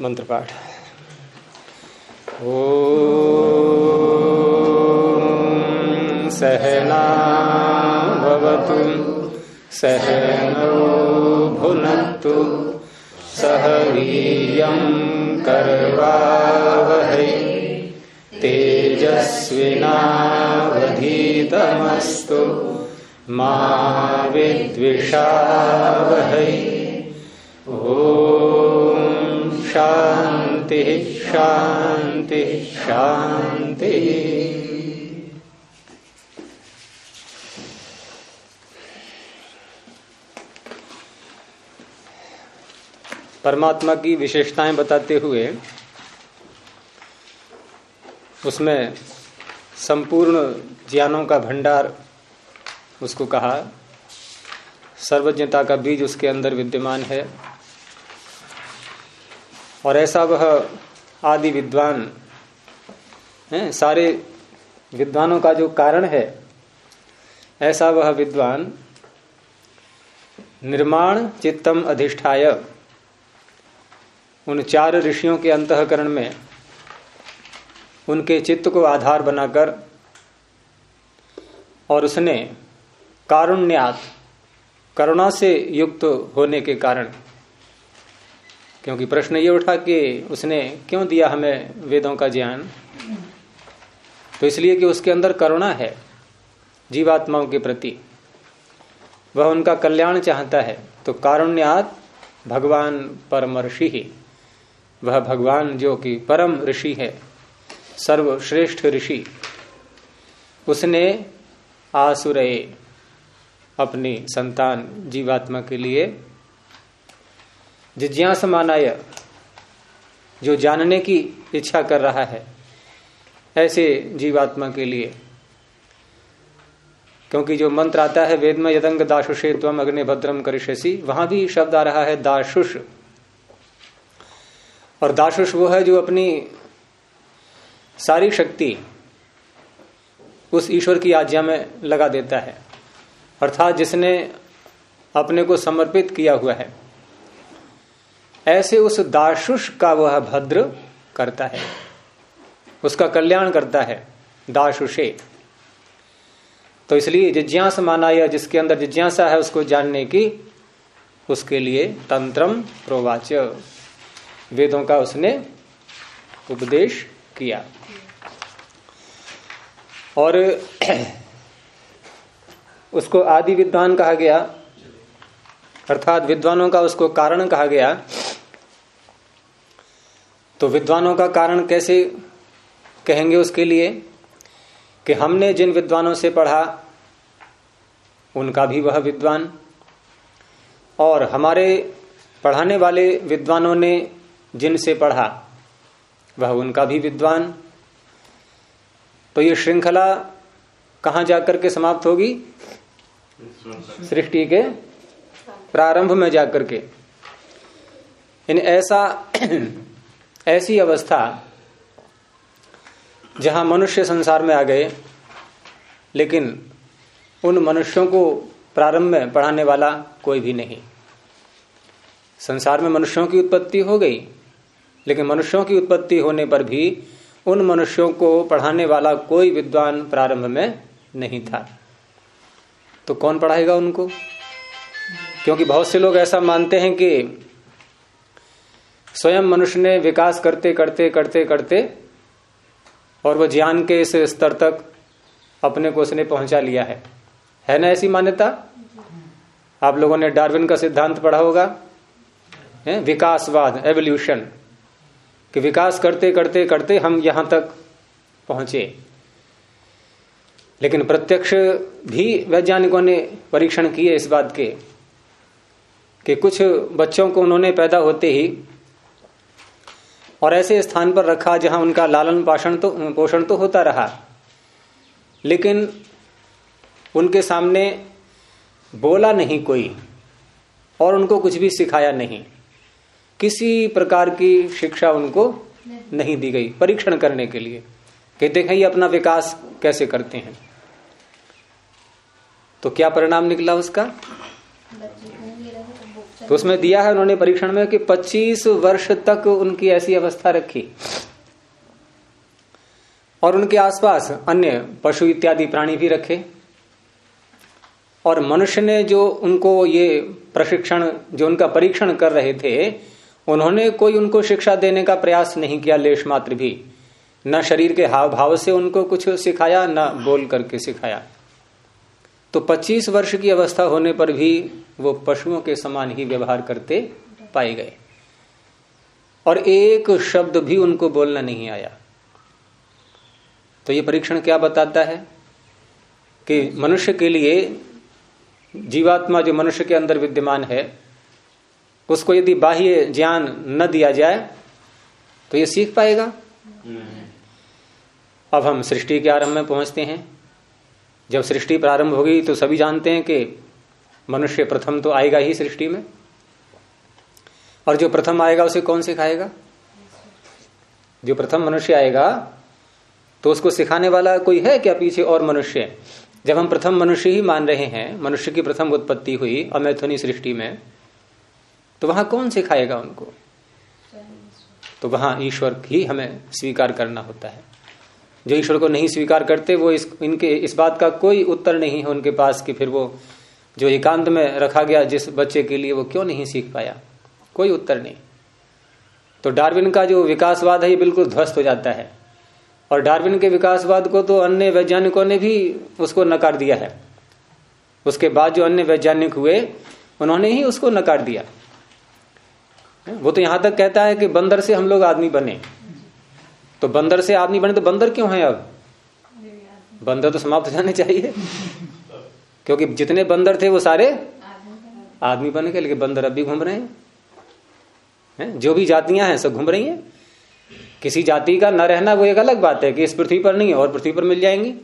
मंत्र पाठ ओ सहनावतु सहनो भुनक्तु सह वीर्यं कर्वावहै तेजस्विनावधीतमस्तु मा विद्विषावहै ॐ शान्तिः शांति शांति। परमात्मा की विशेषताएँ बताते हुए उसमें संपूर्ण ज्ञानों का भंडार उसको कहा। सर्वज्ञता का बीज उसके अंदर विद्यमान है। और ऐसा वह आदि विद्वान, है, सारे विद्वानों का जो कारण है, ऐसा वह विद्वान, निर्माण चित्तम अधिष्ठाय, उन चार ऋषियों के अंतकरण में, उनके चित्त को आधार बनाकर, और उसने कारुण्यात, करुणा से युक्त होने के कारण क्योंकि प्रश्न ये उठा कि उसने क्यों दिया हमें वेदों का ज्ञान? तो इसलिए कि उसके अंदर करुणा है, जीवात्माओं के प्रति। वह उनका कल्याण चाहता है तो कारुण्यात भगवान परम ऋषि ही। वह भगवान जो कि परम ऋषि है, सर्वश्रेष्ठ ऋषि, उसने आसुरय अपनी संतान जीवात्मा के लिए जिज्ञास मानाय जो जानने की इच्छा कर रहा है, ऐसे जीवात्मा के लिए। क्योंकि जो मंत्र आता है, वेद में यदंग दाशुषे तम अग्नि भद्रम करिष्यसी, वहाँ भी शब्द आ रहा है दाशुष। और दाशुष वो है जो अपनी सारी शक्ति उस ईश्वर की आज्ञा में लगा देता है। अर्थात जिसने अपने को समर्पित किया हुआ है। ऐसे उस दाशुष का वह भद्र करता है। उसका कल्याण करता है दाशुषे तो इसलिए जिज्ञास माना या जिसके अंदर जिज्ञासा है उसको जानने की, उसके लिए तंत्रम प्रोवाच। वेदों का उसने उपदेश किया। और उसको आदि विद्वान कहा गया। अर्थात विद्वानों का उसको कारण कहा गया तो विद्वानों का कारण कैसे कहेंगे उसके लिए कि हमने जिन विद्वानों से पढ़ा, उनका भी वह विद्वान। और हमारे पढ़ाने वाले विद्वानों ने जिनसे पढ़ा, वह उनका भी विद्वान। तो ये श्रृंखला कहाँ जाकर के समाप्त होगी? सृष्टि के प्रारंभ में जाकर के। इन ऐसा ऐसी अवस्था जहाँ मनुष्य संसार में आ गए, लेकिन उन मनुष्यों को प्रारंभ में पढ़ाने वाला कोई भी नहीं। संसार में मनुष्यों की उत्पत्ति हो गई, लेकिन मनुष्यों की उत्पत्ति होने पर भी उन मनुष्यों को पढ़ाने वाला कोई विद्वान प्रारंभ में नहीं था। तो कौन पढ़ाएगा उनको? क्योंकि बहुत से लोग ऐसा मानते हैं कि स्वयं मनुष्य ने विकास करते करते करते करते, और वह ज्ञान के इस स्तर तक अपने को उसने पहुँचा लिया है। है ना ऐसी मान्यता? आप लोगों ने डार्विन का सिद्धांत पढ़ा होगा, है? विकासवाद एवोल्यूशन कि विकास करते करते करते हम यहाँ तक पहुँचे। लेकिन प्रत्यक्ष भी वैज्ञानिकों ने परीक्षण किए इस बात के, कि कुछ बच्चों को उन्होंने पैदा होते ही और ऐसे स्थान पर रखा जहाँ उनका लालन पाषण तो पोषण तो होता रहा। लेकिन उनके सामने बोला नहीं कोई और उनको कुछ भी सिखाया नहीं। किसी प्रकार की शिक्षा उनको नहीं दी गई परीक्षण करने के लिए कि देखें ये अपना विकास कैसे करते हैं। तो क्या परिणाम निकला उसका? तो उसमें दिया है उन्होंने परीक्षण में कि 25 वर्ष तक उनकी ऐसी अवस्था रखी। और उनके आसपास अन्य पशु इत्यादि प्राणी भी रखे। और मनुष्य ने जो उनको ये प्रशिक्षण, जो उनका परीक्षण कर रहे थे, उन्होंने कोई उनको शिक्षा देने का प्रयास नहीं किया लेश मात्र भी। न शरीर के हाव भाव से उनको कुछ सिखाया, न बोल करके सिखाया। तो 25 वर्ष की अवस्था होने पर भी वो पशुओं के समान ही व्यवहार करते पाए गए। और एक शब्द भी उनको बोलना नहीं आया। तो ये परीक्षण क्या बताता है? कि मनुष्य के लिए जीवात्मा जो मनुष्य के अंदर विद्यमान है उसको यदि बाह्य ज्ञान न दिया जाए तो ये सीख पाएगा? अब हम सृष्टि के आरंभ में पहुँचते हैं। जब सृष्टि प्रारंभ होगी तो सभी जानते हैं कि मनुष्य प्रथम तो आएगा ही सृष्टि में। और जो प्रथम आएगा उसे कौन सिखाएगा? जो प्रथम मनुष्य आएगा तो उसको सिखाने वाला कोई है क्या पीछे और मनुष्य? जब हम प्रथम मनुष्य ही मान रहे हैं, मनुष्य की प्रथम उत्पत्ति हुई अमैथुनी सृष्टि में तो वहाँ कौन सिखाएगा उनको? तो वहाँ ईश्वर ही हमें स्वीकार करना होता है। जो ईश्वर को नहीं स्वीकार करते, वो इस, इनके, इस बात का कोई उत्तर नहीं है उनके पास कि फिर वो जो एकांत में रखा गया जिस बच्चे के लिए वो क्यों नहीं सीख पाया? कोई उत्तर नहीं। तो डार्विन का जो विकासवाद है, ये बिल्कुल ध्वस्त हो जाता है। और डार्विन के विकासवाद को तो अन्य वैज्ञानिकों ने भी उसको नकार दिया है। उसके बाद जो अन्य वैज्ञानिक हुए, उन्होंने ही उसको नकार दिया। वो तो यहाँ तक कहता है कि बंदर से हम लोग आदमी बने। तो बंदर से आदमी बने तो बंदर क्यों है अब? बंदर तो समाप्त हो जाने चाहिए। क्योंकि जितने बंदर थे वो सारे आदमी बन गए, लेकिन बंदर अब भी घूम रहे हैं। है? जो भी जातियाँ हैं, सब घूम रही हैं। किसी जाति का न रहना वो एक अलग बात है कि इस पृथ्वी पर नहीं, और पृथ्वी पर मिल जाएँगी।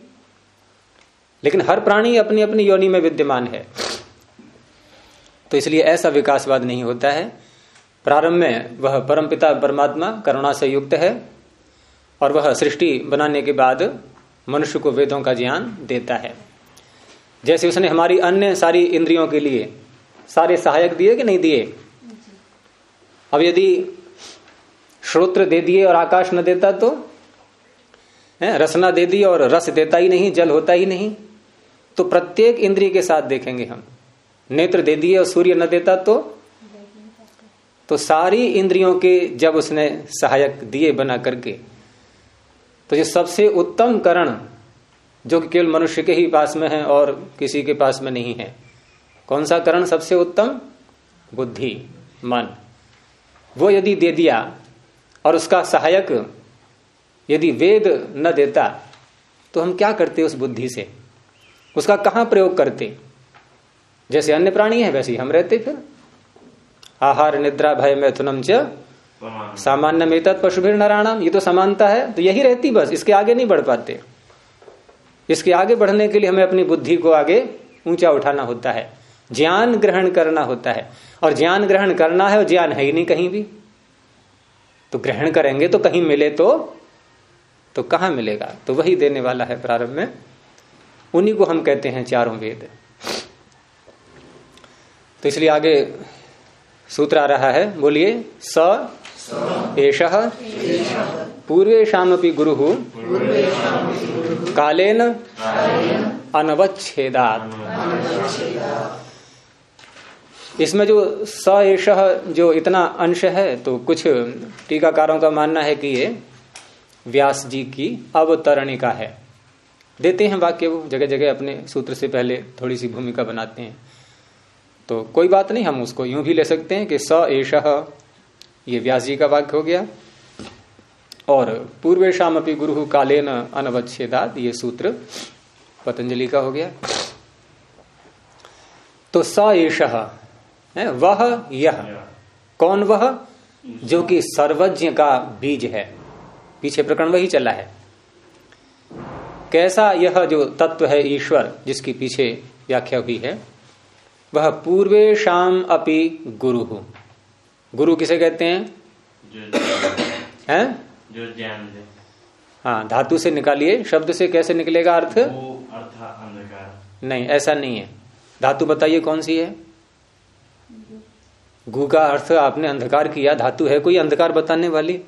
लेकिन हर प्राणी अपनी अपनी योनि में विद्यमान है। तो इसलिए ऐसा विकासवाद नहीं होता है। प्रारंभ में वह परमपिता परमात्मा करुणा से युक्त है। और वह सृष्टि बनाने के बाद मनुष्य को वेदों का ज्ञान देता है। जैसे उसने हमारी अन्य सारी इंद्रियों के लिए सारे सहायक दिए कि नहीं दिए? अब यदि श्रोत्र दे दिए और आकाश न देता तो? है रसना दे दी और रस देता ही नहीं, जल होता ही नहीं। तो प्रत्येक इंद्रिय के साथ देखेंगे हम। नेत्र दे दिए और सूर्य न देता तो? तो सारी इंद्रियों के जब उसने सहायक दिए बना करके तो ये सबसे उत्तम करण जो कि केवल मनुष्य के ही पास में है और किसी के पास में नहीं है। कौन सा करण सबसे उत्तम? बुद्धि, मन। वो यदि दे दिया और उसका सहायक यदि वेद न देता तो हम क्या करते उस बुद्धि से? उसका कहाँ प्रयोग करते? जैसे अन्य प्राणी है, वैसे ही हम रहते फिर। आहार, निद्रा, भय, मैथुनम च सामान्य। में पशुभिर नारायणम ये तो समानता है तो यही रहती बस, इसके आगे नहीं बढ़ पाते। इसके आगे बढ़ने के लिए हमें अपनी बुद्धि को आगे ऊँचा उठाना होता है, ज्ञान ग्रहण करना होता है, और ज्ञान ग्रहण करना है और ज्ञान है ही नहीं कहीं भी। तो ग्रहण करेंगे तो कहीं मिले तो तो कहाँ मिलेगा? तो वही देने वाला है प्रारंभ में। उन्हीं को हम कहते हैं चारों वेद। तो इसलिए आगे सूत्र आ रहा है, बोलिए, स एष? पूर्वेशम गुरु। कालेन अनवच्छेदात। इसमें जो स एष जो इतना अंश है तो कुछ टीकाकारों का मानना है कि ये व्यास जी की अवतरणिका है। देते हैं वाक्य, वो जगह जगह अपने सूत्र से पहले थोड़ी सी भूमिका बनाते हैं। तो कोई बात नहीं, हम उसको यूँ भी ले सकते हैं कि स एष ये व्यास जी का वाक्य हो गया। और पूर्वेशम अपनी गुरु कालेन अनवच्छेदात, ये सूत्र पतंजलि का हो गया। तो स एष वह यह कौन वह? जो कि सर्वज्ञ का बीज है। पीछे प्रकरण वही चला है। कैसा यह जो तत्व है ईश्वर, जिसकी पीछे व्याख्या हुई है? वह पूर्वे शाम अपि गुरु। गुरु किसे कहते हैं? हैं? जो ज्ञान दे। हाँ धातु से निकालिए। शब्द से कैसे निकलेगा अर्थ? नहीं ऐसा नहीं है। धातु बताइए कौन सी है? गु का अर्थ आपने अंधकार किया। धातु है कोई अंधकार बताने वाली?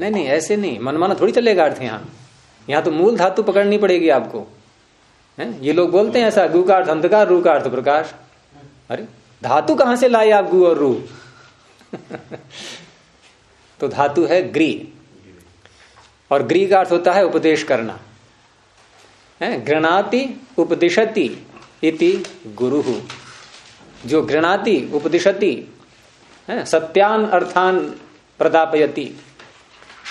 नहीं नहीं ऐसे नहीं। मनमाना थोड़ी चलेगा अर्थ यहाँ। यहाँ तो मूल धातु पकड़नी पड़ेगी आपको। है? ये लोग बोलते हैं ऐसा गु का अर्थ अंधकार रू का अर्थ प्रकाश। अरे धातु कहाँ से लाए आप गु और रू तो धातु है ग्री। और ग्री का अर्थ होता है उपदेश करना। है गृणाति उपदिशति इति गुरु। जो गृणाति उपदिशति सत्यान अर्थान प्रदापयति।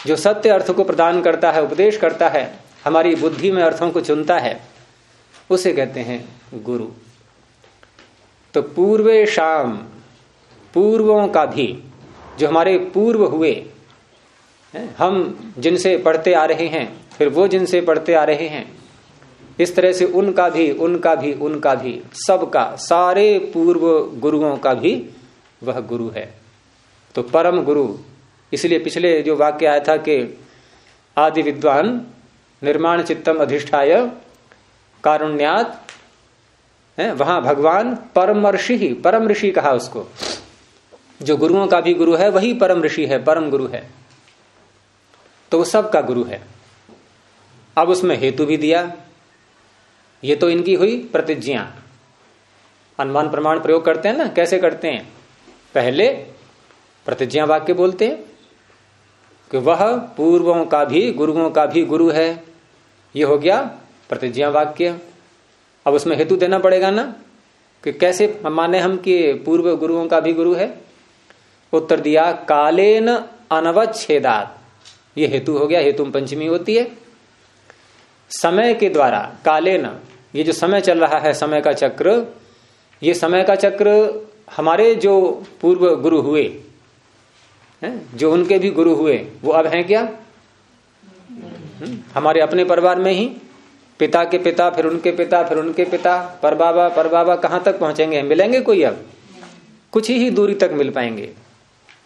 जो सत्य अर्थ को प्रदान करता है, उपदेश करता है, हमारी बुद्धि में अर्थों को चुनता है, उसे कहते हैं गुरु। तो पूर्वे शाम, पूर्वों का भी, जो हमारे पूर्व हुए हम जिनसे पढ़ते आ रहे हैं, फिर वो जिनसे पढ़ते आ रहे हैं, इस तरह से उनका भी उनका भी उनका भी, सबका, सारे पूर्व गुरुओं का भी वह गुरु है। तो परम गुरु, इसलिए पिछले जो वाक्य आया था कि आदि विद्वान, निर्माण चित्तम अधिष्ठाय, कारुण्यात है, वहाँ भगवान परम ऋषि ही, परम ऋषि कहा उसको। जो गुरुओं का भी गुरु है, वही परम ऋषि है, परम गुरु है। तो वो सबका गुरु है। अब उसमें हेतु भी दिया। ये तो इनकी हुई प्रतिज्ञा। अनुमान प्रमाण प्रयोग करते हैं ना? कैसे करते हैं? पहले प्रतिज्ञा वाक्य बोलते हैं कि वह पूर्वों का भी, गुरुओं का भी गुरु है। ये हो गया प्रतिज्ञा वाक्य। अब उसमें हेतु देना पड़ेगा ना? कि कैसे? माने हम कि पूर्व गुरुओं का भी गुरु है। उत्तर दिया कालेन अनवच्छेदात। ये हेतु हो गया हेतु पंचमी होती है। समय के द्वारा कालेन ये जो समय चल रहा है समय का चक्र ये समय का चक्र हमारे जो पूर्व गुरु हुए हैं जो उनके भी गुरु हुए वो अब हैं क्या? हम्म, हमारे अपने परिवार में ही। पिता के पिता, फिर उनके पिता, फिर उनके पिता, पर बाबा पर बाबा, कहाँ तक पहुँचेंगे? मिलेंगे कोई अब? कुछ ही दूरी तक मिल पाएँगे।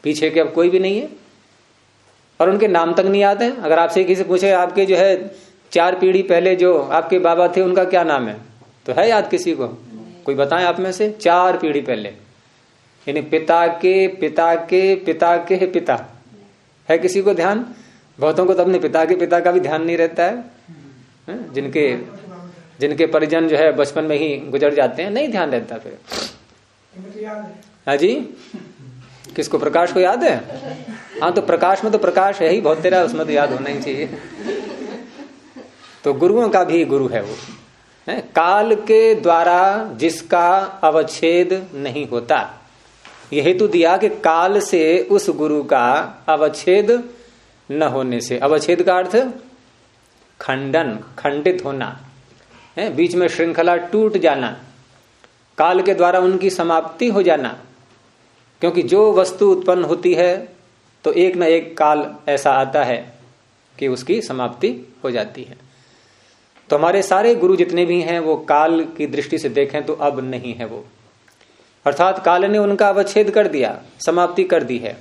पीछे के अब कोई भी नहीं है। और उनके नाम तक नहीं आते अगर आपसे किसी से पूछे, आपके जो है, चार पीढ़ी पहले जो आपके बाबा थे, उनका क्या नाम है? तो है याद किसी को? कोई बताएँ आप में से? चार पीढ़ी पहले। यानी पिता के पिता के पिता के पिता। है किसी को ध्यान? बहुतों को तो अपने पिता के पिता का भी ध्यान नहीं रहता है। जिनके जिनके परिजन जो है बचपन में ही गुजर जाते हैं, नहीं ध्यान रहता फिर। हाँ जी? किसको, प्रकाश को याद है? हाँ तो प्रकाश में तो प्रकाश है ही, बहुत तेरा, उसमें तो याद होना ही चाहिए। तो गुरुओं का भी गुरु है वो। है, काल के द्वारा जिसका अवच्छेद नहीं होता यह हेतु दिया कि काल से उस गुरु का अवच्छेद न होने से। अवच्छेद का अर्थ खंडन, खंडित होना। है, बीच में श्रृंखला टूट जाना, काल के द्वारा उनकी समाप्ति हो जाना। क्योंकि जो वस्तु उत्पन्न होती है तो एक न एक काल ऐसा आता है कि उसकी समाप्ति हो जाती है। तो हमारे सारे गुरु जितने भी हैं, वो काल की दृष्टि से देखें तो अब नहीं है वो। अर्थात काल ने उनका अवच्छेद कर दिया, समाप्ति कर दी है।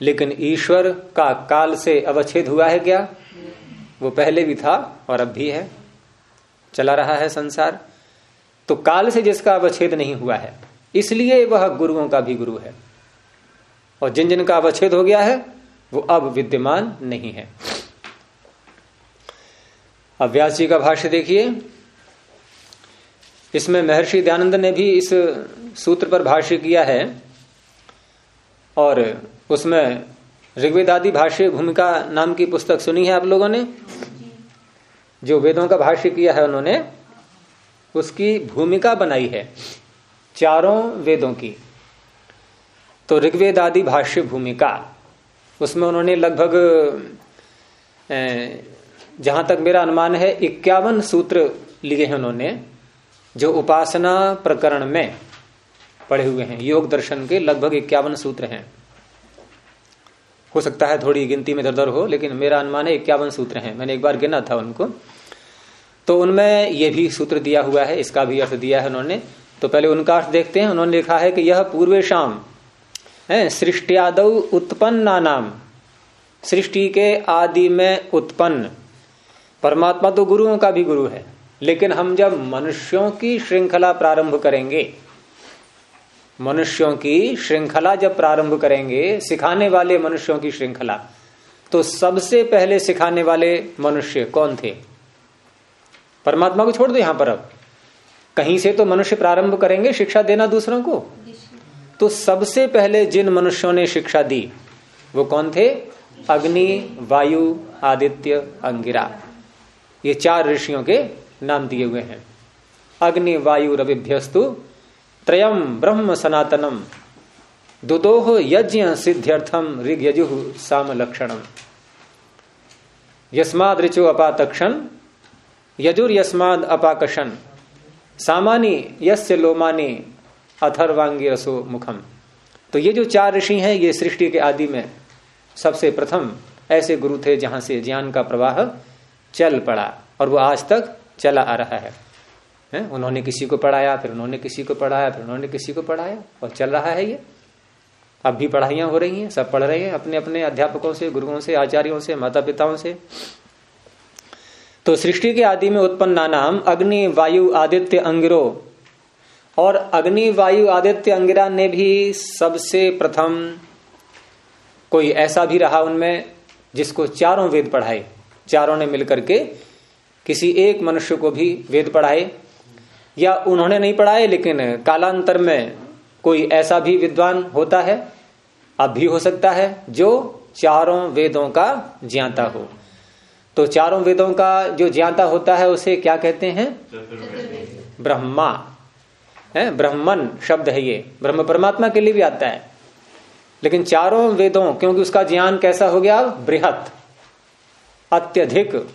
लेकिन ईश्वर का काल से अवच्छेद हुआ है क्या? वो पहले भी था और अब भी है। चला रहा है संसार। तो काल से जिसका अवच्छेद नहीं हुआ है, इसलिए वह गुरुओं का भी गुरु है। और जिन जिन का अवच्छेद हो गया है, वो अब विद्यमान नहीं है। अब व्यास जी का भाष्य देखिए। इसमें महर्षि दयानंद ने भी इस सूत्र पर भाष्य किया है और उसमें ऋग्वेद आदि भाष्य भूमिका नाम की पुस्तक सुनी है आप लोगों ने? जो वेदों का भाष्य किया है उन्होंने, उसकी भूमिका बनाई है चारों वेदों की। तो ऋग्वेद आदि भाष्य भूमिका, उसमें उन्होंने लगभग जहाँ तक मेरा अनुमान है, इक्यावन सूत्र लिए हैं उन्होंने, जो उपासना प्रकरण में पढ़े हुए हैं। योग दर्शन के लगभग इक्यावन सूत्र हैं। हो सकता है थोड़ी गिनती में दर हो, लेकिन मेरा अनुमान है इक्यावन सूत्र हैं। मैंने एक बार गिना था उनको। तो उनमें यह भी सूत्र दिया हुआ है, इसका भी अर्थ दिया है उन्होंने। तो पहले उनका अर्थ देखते हैं। उन्होंने लिखा है कि यह पूर्वे शाम, है, सृष्टियाद उत्पन्न नाम सृष्टि के आदि में उत्पन्न। परमात्मा तो गुरुओं का भी गुरु है, लेकिन हम जब मनुष्यों की श्रृंखला प्रारंभ करेंगे मनुष्यों की श्रृंखला जब प्रारंभ करेंगे, सिखाने वाले मनुष्यों की श्रृंखला तो सबसे पहले सिखाने वाले मनुष्य कौन थे? परमात्मा को छोड़ दो यहाँ पर अब। कहीं से तो मनुष्य प्रारंभ करेंगे शिक्षा देना दूसरों को? तो सबसे पहले जिन मनुष्यों ने शिक्षा दी, वो कौन थे? अग्नि, वायु, आदित्य, अंगिरा। ये चार ऋषियों के नाम दिए हुए हैं। अग्नि, वायु, रविभ्यस्तु त्रयम ब्रह्म सनातनम। दुदोह यज्ञ सिद्ध्यर्थम ऋग यजु साम लक्षणम यस्माद ऋचो अपातक्षण यजुर यस्माद सामानी यस्य लोमानी अथर्वांगी रसो मुखम। तो ये जो चार ऋषि हैं, ये सृष्टि के आदि में सबसे प्रथम ऐसे गुरु थे जहाँ से ज्ञान का प्रवाह चल पड़ा और वो आज तक चला आ रहा है। है? उन्होंने किसी को पढ़ाया, फिर उन्होंने किसी को पढ़ाया, फिर उन्होंने किसी को पढ़ाया, और चल रहा है ये। अब भी पढ़ाइयाँ हो रही हैं, सब पढ़ रहे हैं अपने अपने अध्यापकों से, गुरुओं से, आचार्यों से माता पिताओं से। तो सृष्टि के आदि में उत्पन्न नाम अग्नि, वायु, आदित्य, अंगिरो। और अग्नि, वायु, आदित्य, अंगिरा ने भी सबसे प्रथम कोई ऐसा भी रहा उनमें जिसको चारों वेद पढ़ाए। चारों ने मिलकर के किसी एक मनुष्य को भी वेद पढ़ाए। या उन्होंने नहीं पढ़ाए, लेकिन कालांतर में कोई ऐसा भी विद्वान होता है? अब भी हो सकता है जो चारों वेदों का ज्ञाता हो। तो चारों वेदों का जो ज्ञाता होता है, उसे क्या कहते हैं? ब्रह्मा। है? ब्रह्मन शब्द है ये। ब्रह्म परमात्मा के लिए भी आता है। लेकिन चारों वेदों, क्योंकि उसका ज्ञान कैसा हो गया? बृहत। अत्यधिक।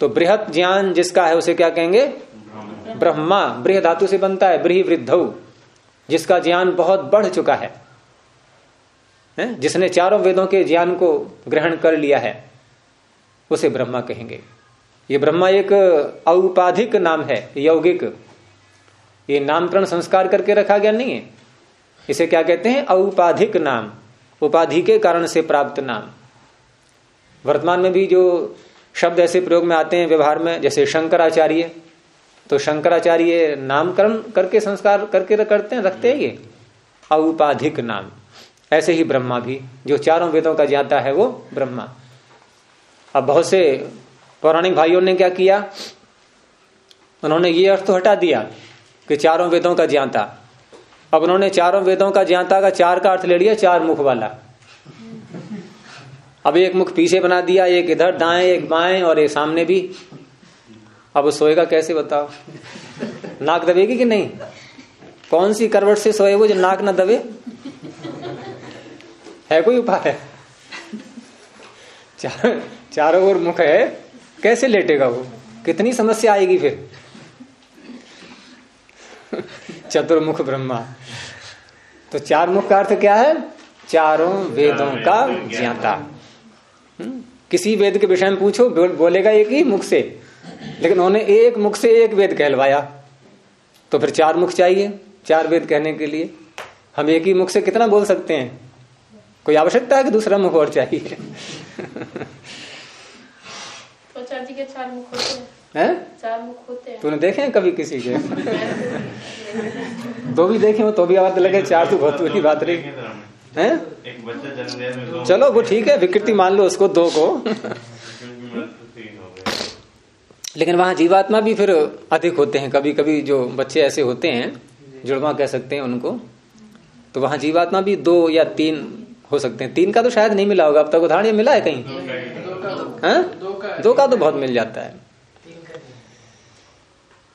तो बृहत ज्ञान जिसका है, उसे क्या कहेंगे? ब्रह्मा बृह धातु से बनता है ब्रीह वृद्ध, जिसका ज्ञान बहुत बढ़ चुका है? जिसने चारों वेदों के ज्ञान को ग्रहण कर लिया है, उसे ब्रह्मा कहेंगे। ये ब्रह्मा एक औपाधिक नाम है, यौगिक। ये नामकरण संस्कार करके रखा गया नहीं है। इसे क्या कहते हैं? औपाधिक नाम। उपाधि के कारण से प्राप्त नाम। वर्तमान में भी जो शब्द ऐसे प्रयोग में आते हैं व्यवहार में, जैसे शंकराचार्य तो शंकराचार्य नामकरण करके संस्कार करके करते हैं, रखते हैं ये? औपाधिक नाम। ऐसे ही ब्रह्मा भी, जो चारों वेदों का ज्ञाता है वो ब्रह्मा। अब बहुत से पौराणिक भाइयों ने क्या किया? उन्होंने ये अर्थ तो हटा दिया कि चारों वेदों का ज्ञाता। अब उन्होंने चारों वेदों का ज्ञाता का चार का अर्थ ले लिया, चार मुख वाला। अब एक मुख पीछे बना दिया, एक इधर दाएँ, एक बाएँ और एक सामने भी। अब सोएगा कैसे बताओ? नाक दबेगी कि नहीं? कौन सी करवट से सोए वो जो नाक ना दबे? है कोई उपाय? चार, चारों ओर मुख है कैसे लेटेगा वो? कितनी समस्या आएगी फिर? चतुर्मुख ब्रह्मा। तो चार मुख का अर्थ क्या है? चारों वेदों का ज्ञाता। हम्म? किसी वेद के विषय में पूछो बोलेगा एक ही मुख से। लेकिन उन्होंने एक मुख से एक वेद कहलवाया। तो फिर चार मुख चाहिए चार वेद कहने के लिए। हम एक ही मुख से कितना बोल सकते हैं? कोई आवश्यकता है कि दूसरा मुख और चाहिए? तो के चार मुख होते हैं। हैं? चार मुख होते हैं। तूने देखे हैं कभी किसी के? दो भी देखे हो तो भी आवाज़ लगे चार तो बहुत बड़ी बात रही। हैं? एक बच्चा जन्म चलो वो ठीक है विकृति मान लो उसको दो को। लेकिन वहाँ जीवात्मा भी फिर अधिक होते हैं। कभी कभी जो बच्चे ऐसे होते हैं जुड़वा कह सकते हैं उनको तो वहाँ जीवात्मा भी दो या तीन हो सकते हैं। तीन का तो शायद नहीं मिला होगा अब तक उदाहरण मिला है कहीं? हाँ? दो का तो बहुत मिल जाता है।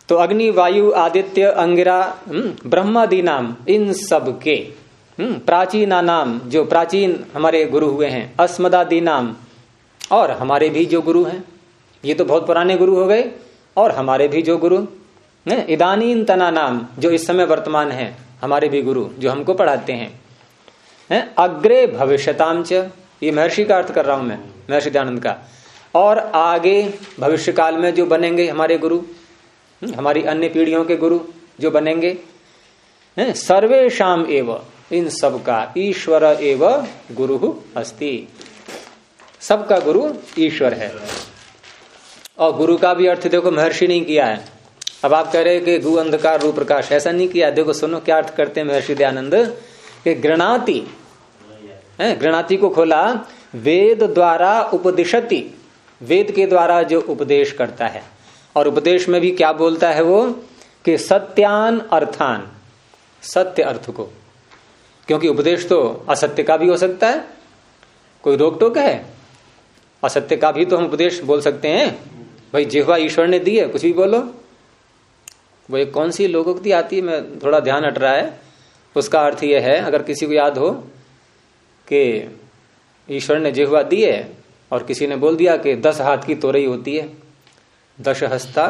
तो अग्नि वायु आदित्य अंगिरा हम्म, ब्रह्मादि नाम इन सब के हम्म, प्राचीना नाम जो प्राचीन हमारे गुरु हुए हैं अस्मदादि नाम और हमारे भी जो गुरु हैं। ये तो बहुत पुराने गुरु हो गए, और हमारे भी जो गुरु इदानीन तना नाम, जो इस समय वर्तमान है, हमारे भी गुरु, जो हमको पढ़ाते हैं। है? अग्रे भविष्यताम च, ये महर्षि का अर्थ कर रहा हूँ मैं, महर्षि दयानंद का। और आगे भविष्य काल में जो बनेंगे हमारे गुरु हमारी अन्य पीढ़ियों के गुरु जो बनेंगे सर्वेशम एव, इन सब का ईश्वर एव गुरु अस्ति। सबका गुरु ईश्वर है। और गुरु का भी अर्थ देखो महर्षि नहीं किया है। अब आप कह रहे कि गु अंधकार रूप प्रकाश, ऐसा नहीं किया। देखो सुनो क्या अर्थ करते हैं महर्षि दयानंद, कि गृणाति गृणाति को खोला, वेद द्वारा उपदिशति, वेद के द्वारा जो उपदेश करता है। और उपदेश में भी क्या बोलता है वो, कि सत्यान अर्थान, सत्य अर्थ को। क्योंकि उपदेश तो असत्य का भी हो सकता है। कोई रोक टोक है? असत्य का भी तो हम उपदेश बोल सकते हैं। भाई जिहवा ईश्वर ने दी है, कुछ भी बोलो। वो एक कौन सी लोगोक्ति आती है, मैं थोड़ा ध्यान हट रहा है। उसका अर्थ यह है, अगर किसी को याद हो कि ईश्वर ने जिहवा दी है और किसी ने बोल दिया कि दस हाथ की तोरई होती है दश हस्ता,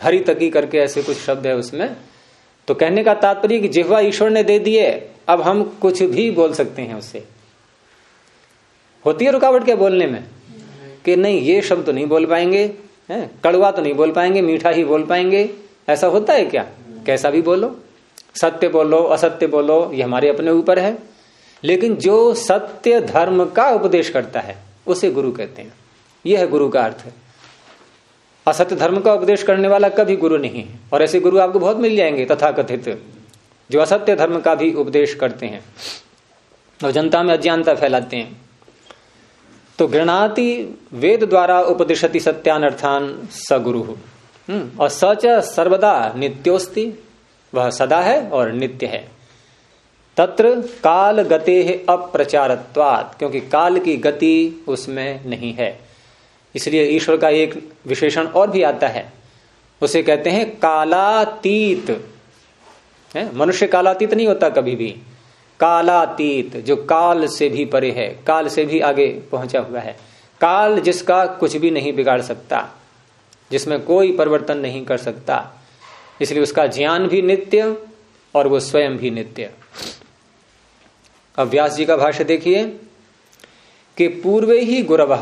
हरी तकी करके ऐसे कुछ शब्द है उसमें तो कहने का तात्पर्य कि जिहवा ईश्वर ने दे दिए अब हम कुछ भी बोल सकते हैं उससे होती है रुकावट क्या बोलने में? कि नहीं, ये शब्द तो नहीं बोल पाएँगे, है? कड़वा तो नहीं बोल पाएँगे, मीठा ही बोल पाएँगे। ऐसा होता है क्या? कैसा भी बोलो। सत्य बोलो, असत्य बोलो, ये हमारे अपने ऊपर है। लेकिन जो सत्य धर्म का उपदेश करता है, उसे गुरु कहते हैं। यह है गुरु का अर्थ असत्य धर्म का उपदेश करने वाला कभी गुरु नहीं है। और ऐसे गुरु आपको बहुत मिल जाएँगे तथा कथित जो असत्य धर्म का भी उपदेश करते हैं, और जनता में अज्ञानता फैलाते हैं। तो गृणाति वेद द्वारा उपदिशति सत्यानर्थान स गुरु हम्म, और सच सर्वदा नित्योस्ति वह सदा है और नित्य है। तत्र काल गते अप्रचारत्वात क्योंकि काल की गति उसमें नहीं है। इसलिए ईश्वर का एक विशेषण और भी आता है। उसे कहते हैं कालातीत। है? मनुष्य कालातीत नहीं होता कभी भी। कालातीत जो काल से भी परे है काल से भी आगे पहुँचा हुआ है। काल जिसका कुछ भी नहीं बिगाड़ सकता जिसमें कोई परिवर्तन नहीं कर सकता इसलिए उसका ज्ञान भी नित्य और वो स्वयं भी नित्य। अब व्यास जी का भाष्य देखिए कि पूर्व ही गुरव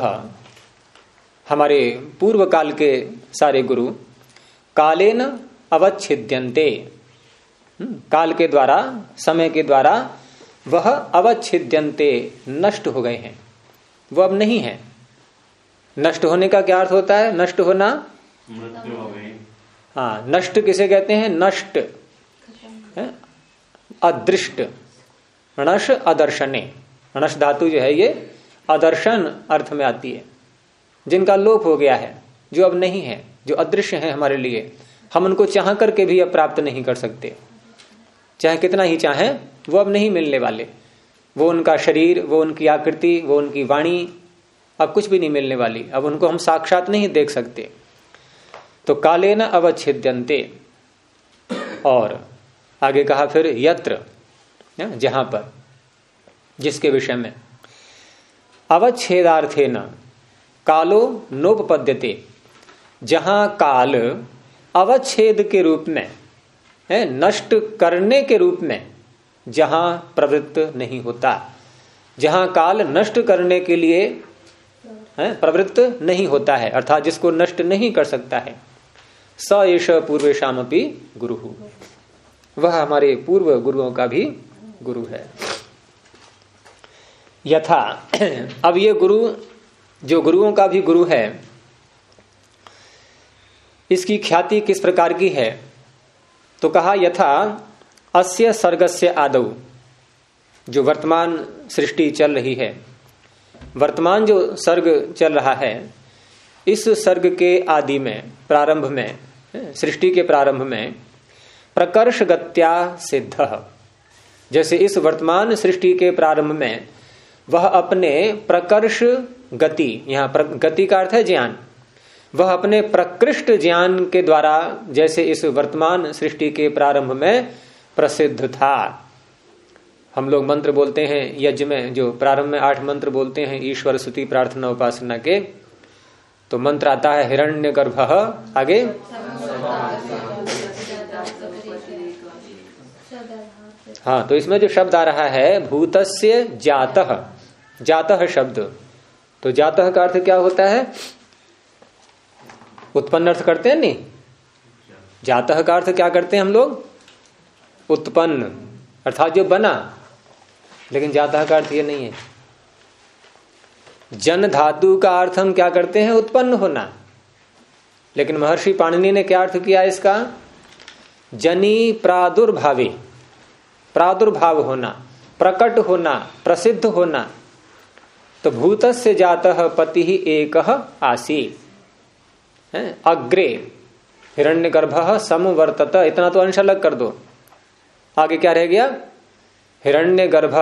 हमारे पूर्व काल के सारे गुरु कालेन अवच्छिद्यंते हम्म, काल के द्वारा समय के द्वारा वह अवच्छिद्यंते नष्ट हो गए हैं। वो अब नहीं है। नष्ट होने का क्या अर्थ होता है? नष्ट होना? हाँ नष्ट किसे कहते हैं? नष्ट। अदृष्ट। णश अदर्शने। णश धातु जो है ये अदर्शन अर्थ में आती है। जिनका लोप हो गया है जो अब नहीं है जो अदृश्य है हमारे लिए हम उनको चाह करके भी अब प्राप्त नहीं कर सकते। चाहे कितना ही चाहे, वो अब नहीं मिलने वाले। वो उनका शरीर, वो उनकी आकृति, वो उनकी वाणी अब कुछ भी नहीं मिलने वाली। अब उनको हम साक्षात नहीं देख सकते। तो काले न अवच्छिद्यंते और आगे कहा फिर यत्र जहाँ पर, जिसके विषय में। अवच्छेदार्थे न, कालो नोपद्यते जहाँ काल अवच्छेद के रूप में है, नष्ट करने के रूप में, जहाँ प्रवृत्त नहीं होता। जहाँ काल नष्ट करने के लिए, है, प्रवृत्त नहीं होता है, अर्थात जिसको नष्ट नहीं कर सकता है। स एष पूर्वेशम अपनी गुरु। वह हमारे पूर्व गुरुओं का भी गुरु है। यथा, अब ये गुरु, जो गुरुओं का भी गुरु है, इसकी ख्याति किस प्रकार की है? तो कहा यथा, अस्य सर्गस्य आदौ, जो वर्तमान सृष्टि चल रही है। वर्तमान जो सर्ग चल रहा है, इस सर्ग के आदि में, प्रारंभ में, सृष्टि के प्रारंभ में प्रकर्ष गत्या सिद्ध। जैसे इस वर्तमान सृष्टि के प्रारंभ में, वह अपने प्रकर्ष गति, यहाँ गति का अर्थ है ज्ञान वह अपने प्रकृष्ट ज्ञान के द्वारा, जैसे इस वर्तमान सृष्टि के प्रारंभ में प्रसिद्ध था। हम लोग मंत्र बोलते हैं, यज्ञ में, जो प्रारंभ में आठ मंत्र बोलते हैं, ईश्वर स्तुति प्रार्थना उपासना के। तो मंत्र आता है हिरण्य गर्भ आगे। हाँ तो इसमें जो शब्द आ रहा है, भूतस्य जात। जात शब्द। तो जात का अर्थ क्या होता है? उत्पन्न अर्थ करते हैं, नहीं? जातः का अर्थ क्या करते हैं हम लोग? उत्पन्न। अर्थात जो बना। लेकिन जातः का अर्थ ये नहीं है। जन धातु का अर्थ हम क्या करते हैं? उत्पन्न होना। लेकिन महर्षि पाणिनि ने क्या अर्थ किया इसका? जनी प्रादुर्भावे। प्रादुर्भाव होना। प्रकट होना। प्रसिद्ध होना। तो भूत से जात पति ही एक आसी अग्रे हिरण्य गर्भ समवर्तत। इतना तो अंश अलग कर दो। आगे क्या रह गया? हिरण्य गर्भ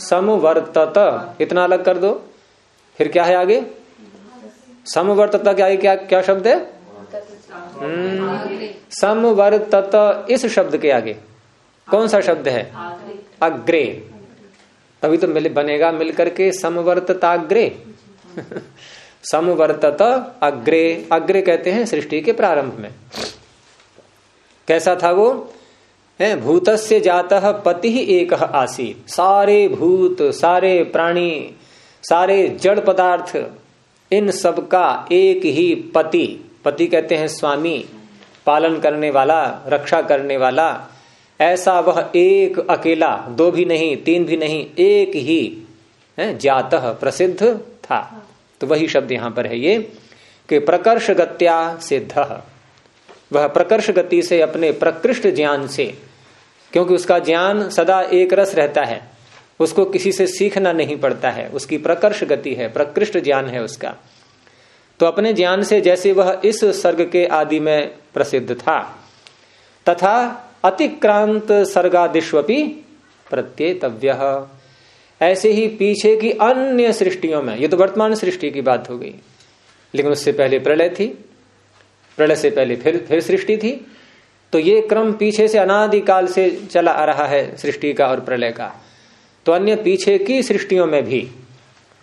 समवर्तत। इतना अलग कर दो। फिर क्या है आगे? समवर्तता के आगे क्या क्या शब्द है? समवर्तत इस शब्द के आगे। कौन सा शब्द है? अग्रे। तभी तो मिल बनेगा मिलकर के समवर्तताग्रे। समवर्तत अग्रे अग्रे कहते हैं सृष्टि के प्रारंभ में। कैसा था वो? भूत से जाता पति ही एक आसी सारे भूत, सारे प्राणी, सारे जड़ पदार्थ, इन सब का एक ही पति पति कहते हैं स्वामी, पालन करने वाला, रक्षा करने वाला, ऐसा वह एक अकेला, दो भी नहीं, तीन भी नहीं, एक है, जात प्रसिद्ध था। तो वही शब्द यहाँ पर है ये, कि प्रकर्ष गत्या सिद्ध। वह प्रकर्ष गति से अपने प्रकृष्ट ज्ञान से, क्योंकि उसका ज्ञान सदा एक रस रहता है, उसको किसी से सीखना नहीं पड़ता है, उसकी प्रकर्ष गति है, प्रकृष्ट ज्ञान है उसका। तो अपने ज्ञान से जैसे वह इस सर्ग के आदि में प्रसिद्ध था, तथा अतिक्रांत सर्गादिश्वपी प्रत्येतव्य। ऐसे ही पीछे की अन्य सृष्टियों में, ये तो वर्तमान सृष्टि की बात हो गई। लेकिन उससे पहले प्रलय थी, प्रलय से पहले फिर फिर सृष्टि थी। तो ये क्रम पीछे से अनादिकाल से चला आ रहा है सृष्टि का और प्रलय का। तो अन्य पीछे की सृष्टियों में भी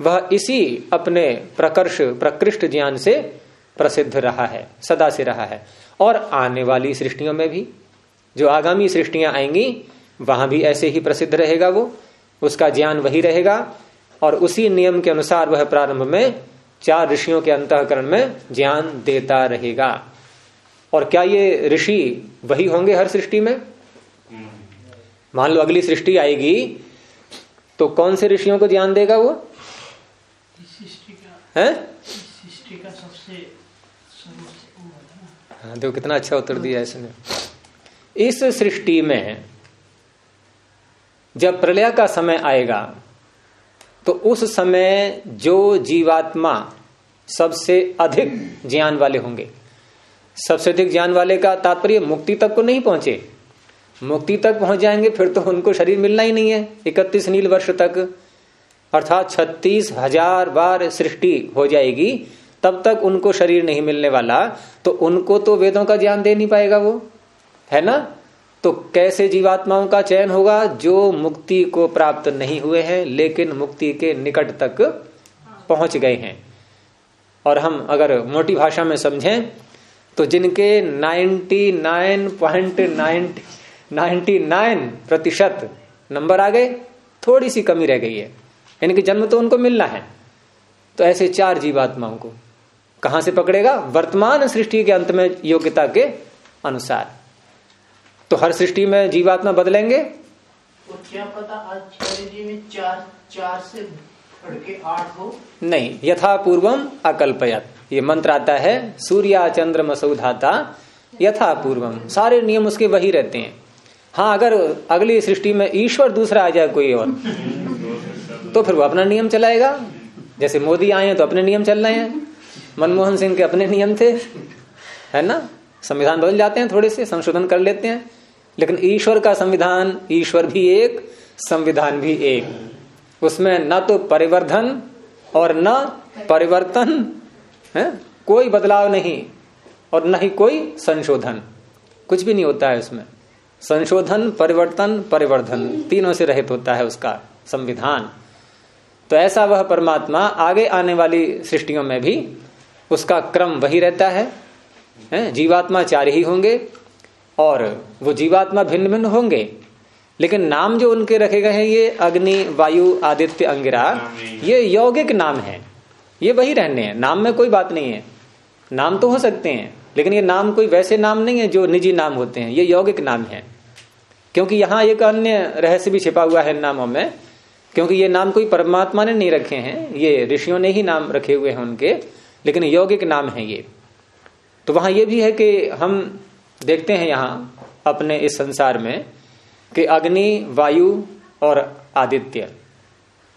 वह इसी अपने प्रकर्ष, प्रकृष्ट ज्ञान से प्रसिद्ध रहा है, सदा से रहा है। और आने वाली सृष्टियों में भी, जो आगामी सृष्टियाँ आएँगी, वहाँ भी ऐसे ही प्रसिद्ध रहेगा वो। उसका ज्ञान वही रहेगा और उसी नियम के अनुसार वह प्रारंभ में चार ऋषियों के अंतकरण में ज्ञान देता रहेगा। और क्या ये ऋषि वही होंगे हर सृष्टि में? मान लो अगली सृष्टि आएगी तो कौन से ऋषियों को ज्ञान देगा वो? है? हाँ देखो कितना अच्छा उत्तर दिया इसने। इस सृष्टि में जब प्रलय का समय आएगा तो उस समय जो जीवात्मा सबसे अधिक ज्ञान वाले होंगे। सबसे अधिक ज्ञान वाले का तात्पर्य मुक्ति तक को नहीं पहुँचे। मुक्ति तक पहुँच जाएँगे, फिर तो उनको शरीर मिलना ही नहीं है। इकतीस नील वर्ष तक, अर्थात छत्तीस हज़ार बार सृष्टि हो जाएगी, तब तक उनको शरीर नहीं मिलने वाला तो उनको तो वेदों का ज्ञान दे नहीं पाएगा वो। है ना? तो कैसे जीवात्माओं का चयन होगा? जो मुक्ति को प्राप्त नहीं हुए हैं, लेकिन मुक्ति के निकट तक पहुँच गए हैं। और हम अगर मोटी भाषा में समझें तो जिनके 99.99 प्रतिशत नंबर आ गए थोड़ी सी कमी रह गई है। यानी कि जन्म तो उनको मिलना है। तो ऐसे चार जीवात्माओं को कहाँ से पकड़ेगा? वर्तमान सृष्टि के अंत में योग्यता के अनुसार। तो हर सृष्टि में जीवात्मा बदलेंगे? तो क्या पता आज जी में चार चार से आठ हो? नहीं यथा पूर्वम अकल्पयत। ये मंत्र आता है सूर्या चंद्र मसौधाता यथा पूर्वम। सारे नियम उसके वही रहते हैं। हाँ अगर अगली सृष्टि में ईश्वर दूसरा आ जाए कोई और तो फिर वो अपना नियम चलाएगा। जैसे मोदी आए हैं तो अपने नियम चल रहे हैं। मनमोहन सिंह के अपने नियम थे। है ना? संविधान बदल जाते हैं थोड़े से संशोधन कर लेते हैं। लेकिन ईश्वर का संविधान ईश्वर भी एक संविधान भी एक। उसमें न तो परिवर्धन और न परिवर्तन है? कोई बदलाव नहीं और न ही कोई संशोधन। कुछ भी नहीं होता है उसमें। संशोधन परिवर्तन परिवर्धन तीनों से रहित होता है उसका संविधान। तो ऐसा वह परमात्मा आगे आने वाली सृष्टियों में भी उसका क्रम वही रहता है, है? जीवात्मा चार ही होंगे और वो जीवात्मा भिन्न भिन्न होंगे। लेकिन नाम जो उनके रखे गए हैं ये अग्नि वायु आदित्य अंगिरा ये यौगिक नाम है। ये वही रहने हैं। नाम में कोई बात नहीं है। नाम तो हो सकते हैं लेकिन ये नाम कोई वैसे नाम नहीं है जो निजी नाम होते हैं। ये यौगिक नाम है। क्योंकि यहाँ एक अन्य रहस्य भी छिपा हुआ है नामों में क्योंकि ये नाम कोई परमात्मा ने नहीं रखे हैं। ये ऋषियों ने ही नाम रखे हुए हैं उनके लेकिन यौगिक नाम है ये। तो वहाँ ये भी है कि हम देखते हैं यहाँ अपने इस संसार में कि अग्नि, वायु और आदित्य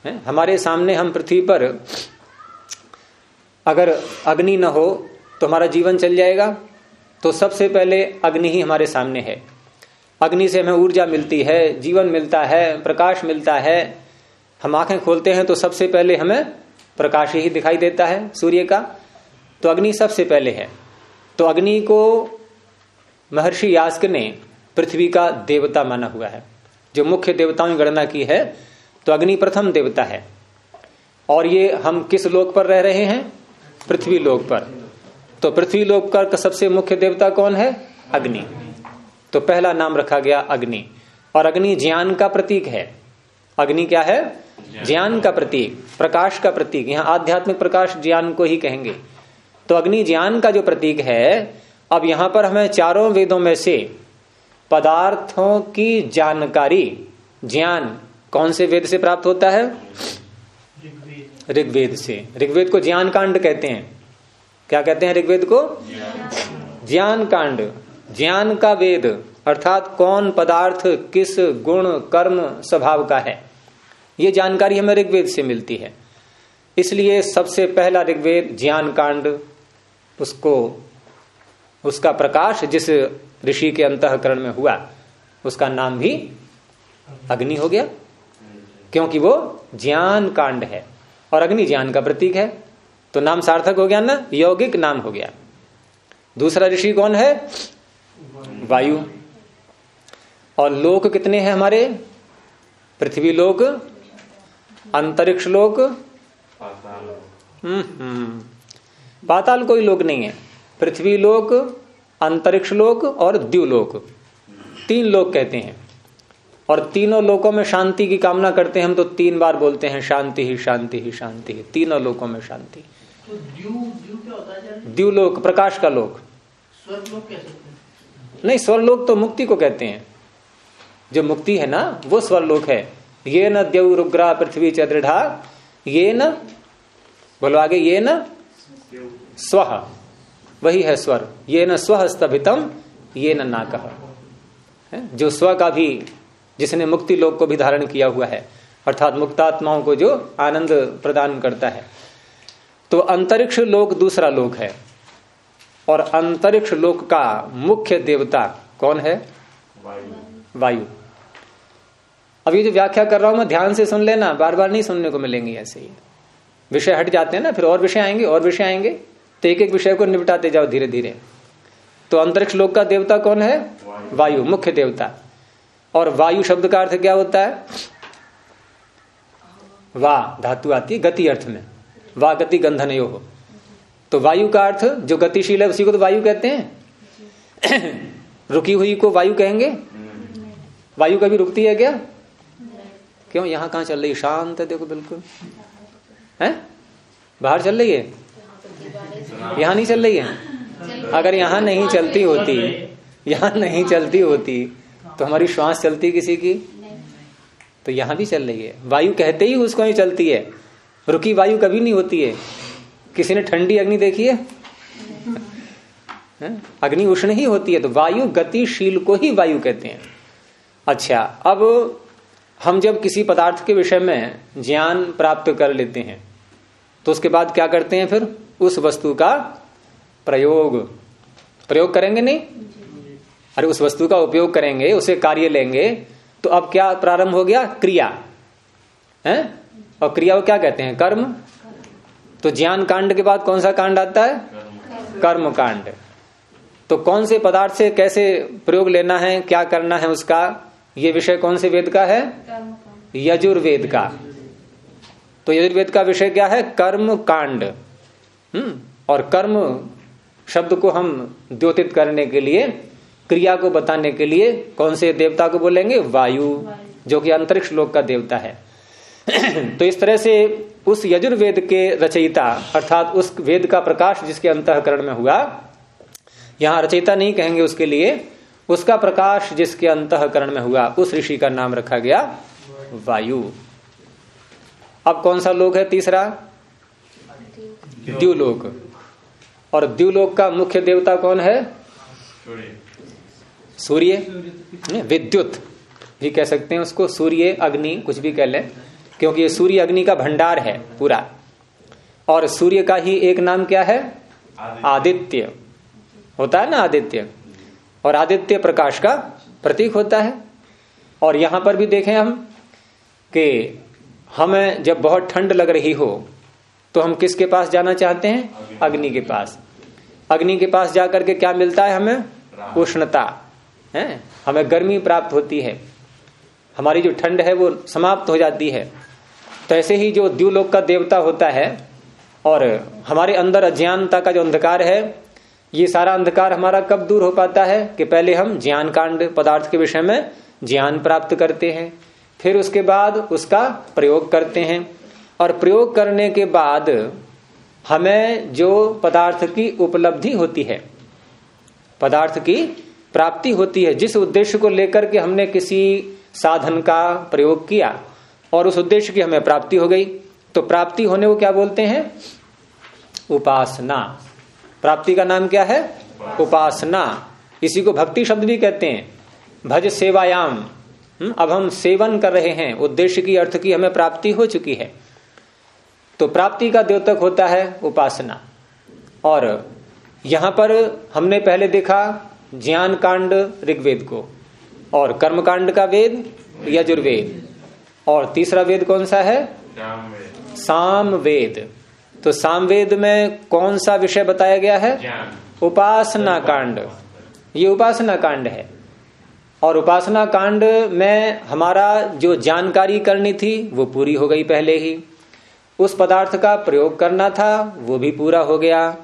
है। हमारे सामने हम पृथ्वी पर अगर अग्नि न हो तो हमारा जीवन चल जाएगा तो सबसे पहले अग्नि ही हमारे सामने है। अग्नि से हमें ऊर्जा मिलती है, जीवन मिलता है, प्रकाश मिलता है। हम आँखें खोलते हैं तो सबसे पहले हमें प्रकाश ही दिखाई देता है, सूर्य का। तो अग्नि सबसे पहले है। तो अग्नि को महर्षि यास्क ने पृथ्वी का देवता माना हुआ है। जो मुख्य देवताओं की गणना की है तो अग्नि प्रथम देवता है। और ये हम किस लोक पर रह रहे हैं? पृथ्वी लोक पर। तो पृथ्वी लोक का सबसे मुख्य देवता कौन है? अग्नि। तो पहला नाम रखा गया अग्नि। और अग्नि ज्ञान का प्रतीक है। अग्नि क्या है? ज्ञान का प्रतीक, प्रकाश का प्रतीक। यहाँ आध्यात्मिक प्रकाश ज्ञान को ही कहेंगे। तो अग्नि ज्ञान का जो प्रतीक है अब यहाँ पर हमें चारों वेदों में से पदार्थों की जानकारी, ज्ञान कौन से वेद से प्राप्त होता है? ऋग्वेद से। ऋग्वेद को ज्ञान कांड कहते हैं। क्या कहते हैं ऋग्वेद को? ज्ञान कांड ज्ञान का वेद, अर्थात कौन पदार्थ, किस गुण, कर्म, स्वभाव का है। ये जानकारी हमें ऋग्वेद से मिलती है। इसलिए सबसे पहला ऋग्वेद ज्ञान कांड उसको उसका प्रकाश जिस ऋषि के अंतकरण में हुआ उसका नाम भी अग्नि हो गया। क्योंकि वो ज्ञान कांड है और अग्नि ज्ञान का प्रतीक है। तो नाम सार्थक हो गया ना यौगिक नाम हो गया। दूसरा ऋषि कौन है? वायु। और लोक कितने हैं हमारे? पृथ्वी लोक अंतरिक्ष लोक। हम्म हम्म। पाताल कोई लोक नहीं है। पृथ्वी लोक अंतरिक्ष लोक और द्व्यूलोक तीन लोक कहते हैं। और तीनों लोकों में शांति की कामना करते हैं हम तो तीन बार बोलते हैं शांति ही शांति ही शांति ही। तीनों लोकों में शांति। तो द्यू द्यू क्या होता है द्व्यूलोक प्रकाश का लोक? नहीं स्वरलोक तो मुक्ति को कहते हैं। जो मुक्ति है ना वो स्वरलोक है। ये न देव रुग्रा पृथ्वी च दृढ़ा ये न बोलो आगे ये न स्व। वही है स्वर। ये न स्व स्तभितम ये न ना कह जो स्व का भी जिसने मुक्ति लोक को भी धारण किया हुआ है अर्थात मुक्तात्माओं को जो आनंद प्रदान करता है। तो अंतरिक्ष लोक दूसरा लोक है। और अंतरिक्ष लोक का मुख्य देवता कौन है? वायु। अब ये जो व्याख्या कर रहा हूँ मैं ध्यान से सुन लेना बार बार नहीं सुनने को मिलेंगे ऐसे ही। विषय हट जाते हैं ना फिर और विषय आएँगे और विषय आएँगे। तो एक एक विषय को निपटाते जाओ धीरे धीरे तो अंतरिक्ष लोक का देवता कौन है? वायु। मुख्य देवता। और वायु शब्द का अर्थ क्या होता है? वा धातु आती है गति अर्थ में। वा गति गंधन यो हो तो वायु का अर्थ जो गतिशील है उसी को तो वायु कहते हैं। रुकी हुई को वायु कहेंगे? वायु कभी रुकती है क्या? क्यों? यहाँ कहाँ चल रही शांत है देखो बिल्कुल। है? बाहर चल रही है? यहाँ नहीं चल रही है? अगर यहाँ नहीं चलती होती, यहाँ नहीं चलती होती तो हमारी श्वास चलती किसी की? तो यहाँ भी चल रही है। वायु कहते ही उसको ही चलती है। रुकी वायु कभी नहीं होती है। किसी ने ठंडी अग्नि देखी है? अग्नि उष्ण ही होती है तो वायु गतिशील को ही वायु कहते हैं। अच्छा अब हम जब किसी पदार्थ के विषय में ज्ञान प्राप्त कर लेते हैं तो उसके बाद क्या करते हैं फिर? उस वस्तु का प्रयोग। प्रयोग करेंगे नहीं? अरे उस वस्तु का उपयोग करेंगे, उसे कार्य लेंगे तो अब क्या प्रारंभ हो गया? क्रिया। है? और क्रिया को क्या कहते हैं? कर्म। तो ज्ञान कांड के बाद कौन सा कांड आता है? कर्म कांड। तो कौन से पदार्थ से कैसे प्रयोग लेना है, क्या करना है उसका? ये विषय कौन से वेद का है? यजुर्वेद का। तो यजुर्वेद का विषय क्या है? कर्म कांड। हम्म। और कर्म शब्द को हम द्योतित करने के लिए क्रिया को बताने के लिए कौन से देवता को बोलेंगे? वायु जो कि अंतरिक्ष लोक का देवता है। तो इस तरह से उस यजुर्वेद के रचयिता अर्थात उस वेद का प्रकाश जिसके अंतकरण में हुआ यहाँ रचयिता नहीं कहेंगे उसके लिए उसका प्रकाश जिसके अंतकरण में हुआ उस ऋषि का नाम रखा गया वायु। अब कौन सा लोक है तीसरा? द्यूलोक और द्यूलोक का मुख्य देवता कौन है? सूर्य। विद्युत। भी कह सकते हैं उसको सूर्य अग्नि कुछ भी कह लें क्योंकि ये सूर्य अग्नि का भंडार है पूरा। और सूर्य का ही एक नाम क्या है? आदित्य। होता है ना आदित्य? और आदित्य प्रकाश का प्रतीक होता है। और यहाँ पर भी देखें हम कि हमें जब बहुत ठंड लग रही हो तो हम किसके पास जाना चाहते हैं? अग्नि के पास। अग्नि के पास। जाकर के क्या मिलता है हमें? उष्णता। है? हमें गर्मी प्राप्त होती है। हमारी जो ठंड है वो समाप्त हो जाती है। तो ऐसे ही जो द्यूलोक का देवता होता है और हमारे अंदर अज्ञानता का जो अंधकार है ये सारा अंधकार हमारा कब दूर हो पाता है? कि पहले हम ज्ञान कांड पदार्थ के विषय में ज्ञान प्राप्त करते हैं फिर उसके बाद उसका प्रयोग करते हैं। और प्रयोग करने के बाद हमें जो पदार्थ की उपलब्धि होती है पदार्थ की प्राप्ति होती है जिस उद्देश्य को लेकर के हमने किसी साधन का प्रयोग किया और उस उद्देश्य की हमें प्राप्ति हो गई तो प्राप्ति होने को क्या बोलते हैं? उपासना। प्राप्ति का नाम क्या है? उपासना। इसी को भक्ति शब्द भी कहते हैं। भज सेवायाम। हम्म, अब हम सेवन कर रहे हैं। उद्देश्य की अर्थ की हमें प्राप्ति हो चुकी है। तो प्राप्ति का द्योतक होता है उपासना। और यहाँ पर हमने पहले देखा ज्ञान कांड ऋग्वेद को, और कर्म कांड का वेद यजुर्वेद। और तीसरा वेद कौन सा है? साम वेद तो सामवेद में कौन सा विषय बताया गया है? उपासना कांड। ये उपासना कांड है। और उपासना कांड में हमारा जो जानकारी करनी थी, वो पूरी हो गई पहले ही। उस पदार्थ का प्रयोग करना था, वो भी पूरा हो गया।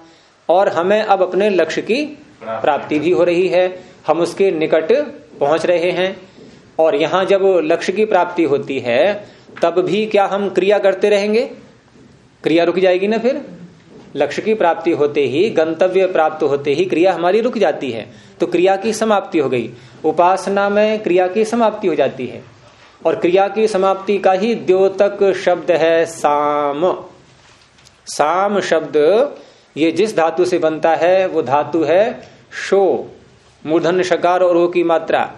और हमें अब अपने लक्ष्य की प्राप्ति भी हो रही है। हम उसके निकट पहुँच रहे हैं। और यहाँ जब लक्ष्य की प्राप्ति होती है, तब भी क्या हम क्रिया करते रहेंगे? क्रिया रुक जाएगी ना फिर? लक्ष्य की प्राप्ति होते ही, गंतव्य प्राप्त होते ही क्रिया हमारी रुक जाती है। तो क्रिया की समाप्ति हो गई। उपासना में क्रिया की समाप्ति हो जाती है। और क्रिया की समाप्ति का ही द्योतक शब्द है साम। साम शब्द ये जिस धातु से बनता है वो धातु है शो मूर्धन शकार और ओ की मात्रा।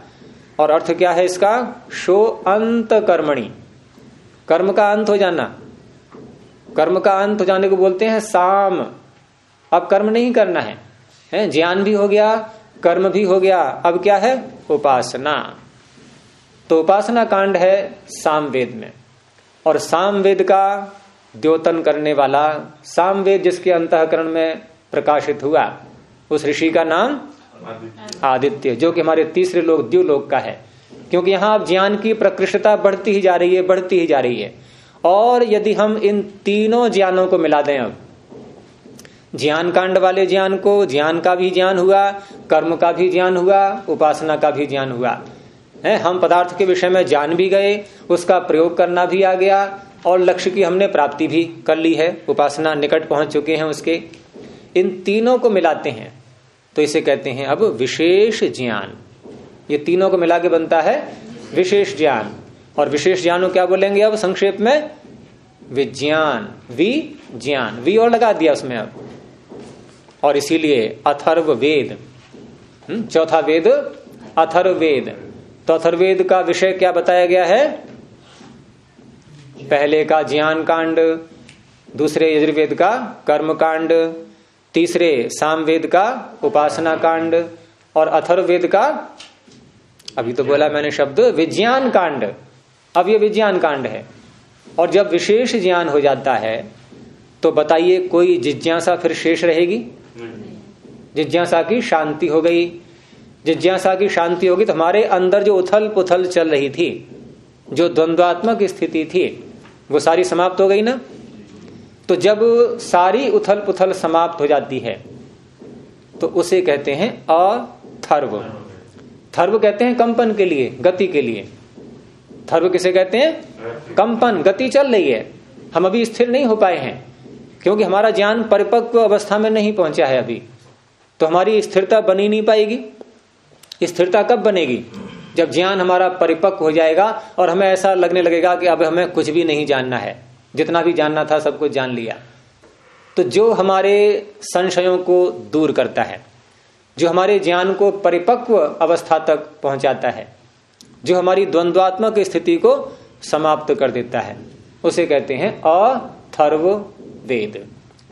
और अर्थ क्या है इसका? शो अंत कर्मणि। कर्म का अंत हो जाना। कर्म का अंत हो जाने को बोलते हैं साम। अब कर्म नहीं करना है, है ज्ञान भी हो गया कर्म भी हो गया। अब क्या है? उपासना। तो उपासना कांड है सामवेद में। और सामवेद का द्योतन करने वाला सामवेद जिसके अंतकरण में प्रकाशित हुआ उस ऋषि का नाम आदित्य। जो कि हमारे तीसरे लोग द्यूलोक का है। क्योंकि यहाँ अब ज्ञान की प्रकृष्टता बढ़ती ही जा रही है बढ़ती ही जा रही है। और यदि हम इन तीनों ज्ञानों को मिला दें अब ज्ञान कांड वाले ज्ञान को ज्ञान का भी ज्ञान हुआ कर्म का भी ज्ञान हुआ उपासना का भी ज्ञान हुआ है हम पदार्थ के विषय में जान भी गए उसका प्रयोग करना भी आ गया और लक्ष्य की हमने प्राप्ति भी कर ली है उपासना निकट पहुँच चुके हैं उसके। इन तीनों को मिलाते हैं तो इसे कहते हैं अब विशेष ज्ञान। ये तीनों को मिला के बनता है विशेष ज्ञान। और विशेष ज्ञान क्या बोलेंगे अब संक्षेप में? विज्ञान वि ज्ञान वी और लगा दिया उसमें अब। और इसीलिए अथर्व वेद हम्म, चौथा वेद अथर्व वेद तो अथर्वेद का विषय क्या बताया गया है? पहले का ज्ञान कांड दूसरे यजुर्वेद का कर्म कांड तीसरे सामवेद का उपासना कांड और अथर्वेद का अभी तो बोला मैंने शब्द विज्ञान कांड। अब ये विज्ञान कांड है। और जब विशेष ज्ञान हो जाता है तो बताइए कोई जिज्ञासा फिर शेष रहेगी? जिज्ञासा की शांति हो गई। जिज्ञासा की शांति होगी तो हमारे अंदर जो उथल पुथल चल रही थी, जो द्वंद्वात्मक स्थिति थी, वो सारी समाप्त हो गई ना? तो जब सारी उथल पुथल समाप्त हो जाती है तो उसे कहते हैं अथर्व। थर्व कहते हैं कंपन के लिए, गति के लिए। थर्व किसे कहते हैं? कंपन, गति चल रही है। हम अभी स्थिर नहीं हो पाए हैं, क्योंकि हमारा ज्ञान परिपक्व अवस्था में नहीं पहुँचा है अभी। तो हमारी स्थिरता बनी नहीं पाएगी। स्थिरता कब बनेगी? जब ज्ञान हमारा परिपक्व हो जाएगा और हमें ऐसा लगने लगेगा कि अब हमें कुछ भी नहीं जानना है। जितना भी जानना था, सब कुछ जान लिया। तो जो हमारे संशयों को दूर करता है, जो हमारे ज्ञान को परिपक्व अवस्था तक पहुंचाता है, जो हमारी द्वंद्वात्मक स्थिति को समाप्त कर देता है, उसे कहते हैं अथर्व वेद।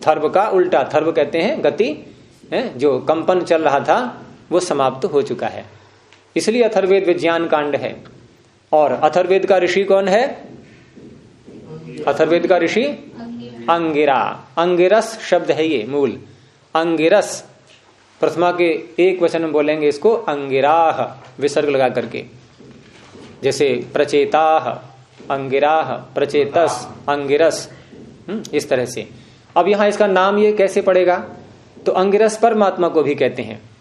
थर्व का उल्टा, थर्व कहते हैं गति, है, जो कंपन चल रहा था वो समाप्त हो चुका है। इसलिए अथर्वेद विज्ञान कांड है। और अथर्वेद का ऋषि कौन है? अथर्वेद का ऋषि? अंगिरा। अंगिरस शब्द है ये मूल। अंगिरस। प्रथमा के एक वचन में बोलेंगे इसको अंगिराह विसर्ग लगा करके। जैसे प्रचेताह अंगिराह प्रचेतस अंगिरस। हम्म, इस तरह से। अब यहाँ इसका नाम ये कैसे पड़ेगा? तो अंगिरस परमात्मा को भी कहते हैं।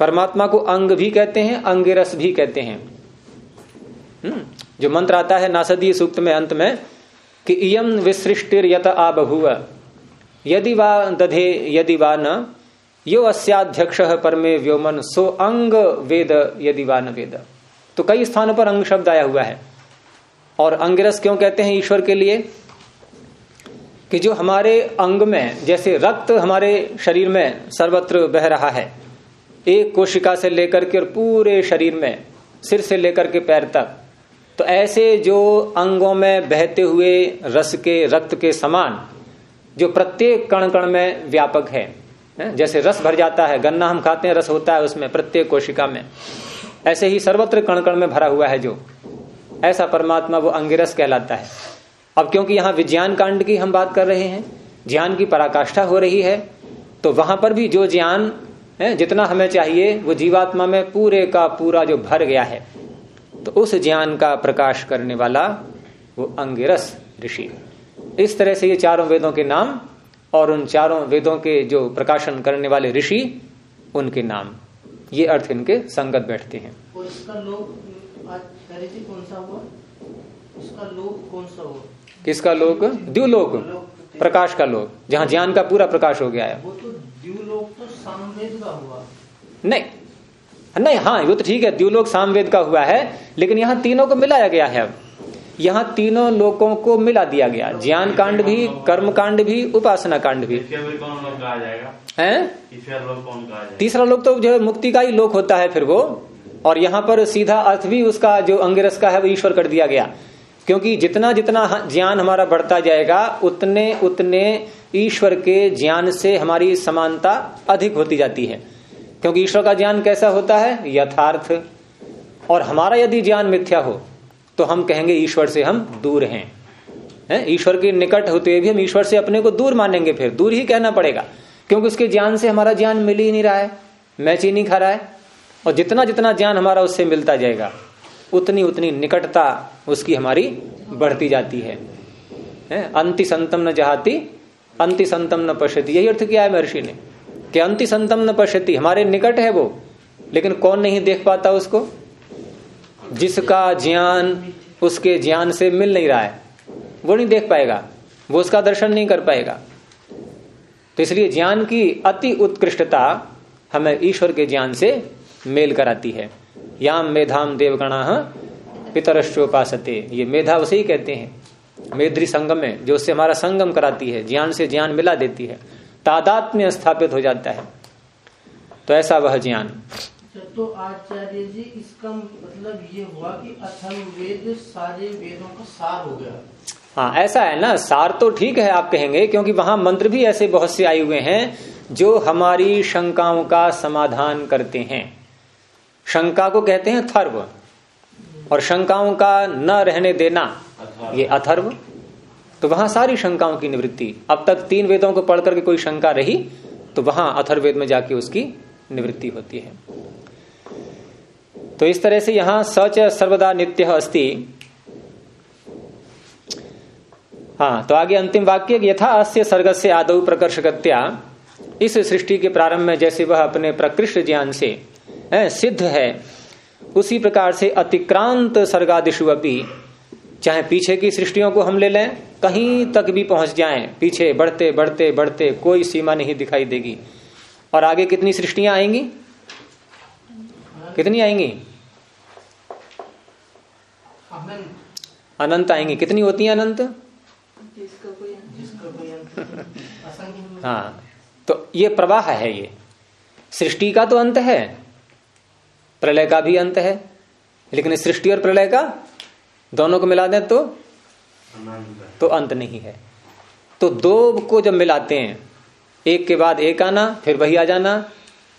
परमात्मा को अंग भी कहते हैं अंगिरस भी कहते हैं। हम्म, जो मंत्र आता है नासदीय सूक्त में अंत में कि इयम विसृष्टिर यत आ बहुव यदि वा दधे यदि वा न यो अस्याध्यक्ष परमे व्योमन सो अंग वेद यदि वा न वेद। तो कई स्थानों पर अंग शब्द आया हुआ है। और अंगिरस क्यों कहते हैं ईश्वर के लिए? कि जो हमारे अंग में जैसे रक्त हमारे शरीर में सर्वत्र बह रहा है एक कोशिका से लेकर के और पूरे शरीर में, सिर से लेकर के पैर तक। तो ऐसे जो अंगों में बहते हुए रस के, रक्त के समान, जो प्रत्येक कण कण में व्यापक है जैसे रस भर जाता है, गन्ना हम खाते हैं, रस होता है उसमें प्रत्येक कोशिका में। ऐसे ही सर्वत्र कण कण में भरा हुआ है जो। ऐसा परमात्मा वो अंगिरस कहलाता है। अब क्योंकि यहाँ विज्ञान कांड की हम बात कर रहे हैं, ज्ञान की पराकाष्ठा हो रही है तो वहाँ पर भी जो ज्ञान है जितना हमें चाहिए वो जीवात्मा में पूरे का पूरा जो भर गया है तो उस ज्ञान का प्रकाश करने वाला वो अंगिरस ऋषि। इस तरह से ये चारों वेदों के नाम और उन चारों वेदों के जो प्रकाशन करने वाले ऋषि उनके नाम। ये अर्थ इनके संगत बैठते हैं। किसका लोक? द्व्यूलोक प्रकाश का लोक जहाँ ज्ञान का पूरा प्रकाश हो गया है। तो तो सामवेद का हुआ। नहीं नहीं हाँ वो तो ठीक है द्व्यूलोक सामवेद का हुआ है लेकिन यहाँ तीनों को मिलाया गया है। अब यहाँ तीनों लोकों को मिला दिया गया। ज्ञान कांड भी कर्म कांड भी उपासना कांड भी। है? तीसरा लोक तो जो है मुक्ति का ही लोक होता है फिर वो। और यहाँ पर सीधा अर्थ भी उसका जो अंगिरस का है वो ईश्वर कर दिया गया। क्योंकि जितना जितना ज्ञान हमारा बढ़ता जाएगा, उतने उतने ईश्वर के ज्ञान से हमारी समानता अधिक होती जाती है। क्योंकि ईश्वर का ज्ञान कैसा होता है? यथार्थ। और हमारा यदि ज्ञान मिथ्या हो तो हम कहेंगे, ईश्वर से हम दूर हैं। है? ईश्वर के निकट होते हुए भी हम ईश्वर से अपने को दूर मानेंगे फिर। दूर ही कहना पड़ेगा। क्योंकि उसके ज्ञान से हमारा ज्ञान मिल ही नहीं रहा है। मैच ही नहीं खा रहा है। और जितना जितना ज्ञान हमारा उससे मिलता जाएगा उतनी उतनी निकटता उसकी हमारी बढ़ती जाती है? अंति संतम न जहाती अंति संतम न पश्यति। यही अर्थ किया है महर्षि ने कि अंति संतम न पश्यति, हमारे निकट है वो, लेकिन कौन नहीं देख पाता उसको? जिसका ज्ञान उसके ज्ञान से मिल नहीं रहा है, वो नहीं देख पाएगा, वो उसका दर्शन नहीं कर पाएगा। तो इसलिए ज्ञान की अति उत्कृष्टता हमें ईश्वर के ज्ञान से मेल कराती है। याम मेधाम देवगणा पितरश्चोपासते ये मेधा उसे ही कहते हैं। मेद्री संगम में जो उससे हमारा संगम कराती है ज्ञान से ज्ञान मिला देती है। तादात्म्य स्थापित हो जाता है। तो ऐसा वह ज्ञान। तो आचार्य जी इसका मतलब ये हुआ कि अथर्ववेद सारे वेदों का सार हो गया। हाँ ऐसा है ना? सार तो ठीक है आप कहेंगे क्योंकि वहाँ मंत्र भी ऐसे बहुत से आए हुए हैं जो हमारी शंकाओं का समाधान करते हैं। शंका को कहते हैं थर्व और शंकाओं का न रहने देना ये अथर्व। तो वहाँ सारी शंकाओं की निवृत्ति। अब तक तीन वेदों को पढ़ करके कोई शंका रही तो वहाँ अथर्वेद में जाके उसकी निवृत्ति होती है। तो इस तरह से यहाँ सच सर्वदा नित्य अस्ति। हाँ तो आगे अंतिम वाक्य यथा अस्य सर्ग से आदौ प्रकर्षकत्या। इस सृष्टि के प्रारंभ में जैसे वह अपने प्रकृष्ट ज्ञान से है, सिद्ध है। उसी प्रकार से अतिक्रांत सर्गादिशु अपनी चाहे पीछे की सृष्टियों को हम ले लें कहीं तक भी पहुँच जाएँ पीछे बढ़ते बढ़ते बढ़ते कोई सीमा नहीं दिखाई देगी। और आगे कितनी सृष्टियाँ आएँगी? कितनी आएँगी? अनंत आएँगी। कितनी होती है अनंत? हाँ तो ये प्रवाह है ये। सृष्टि का तो अंत है। प्रलय का भी अंत है। लेकिन सृष्टि और प्रलय का दोनों को मिला दें तो तो अंत नहीं है। तो दो को जब मिलाते हैं, एक के बाद एक आना, फिर वही आ जाना,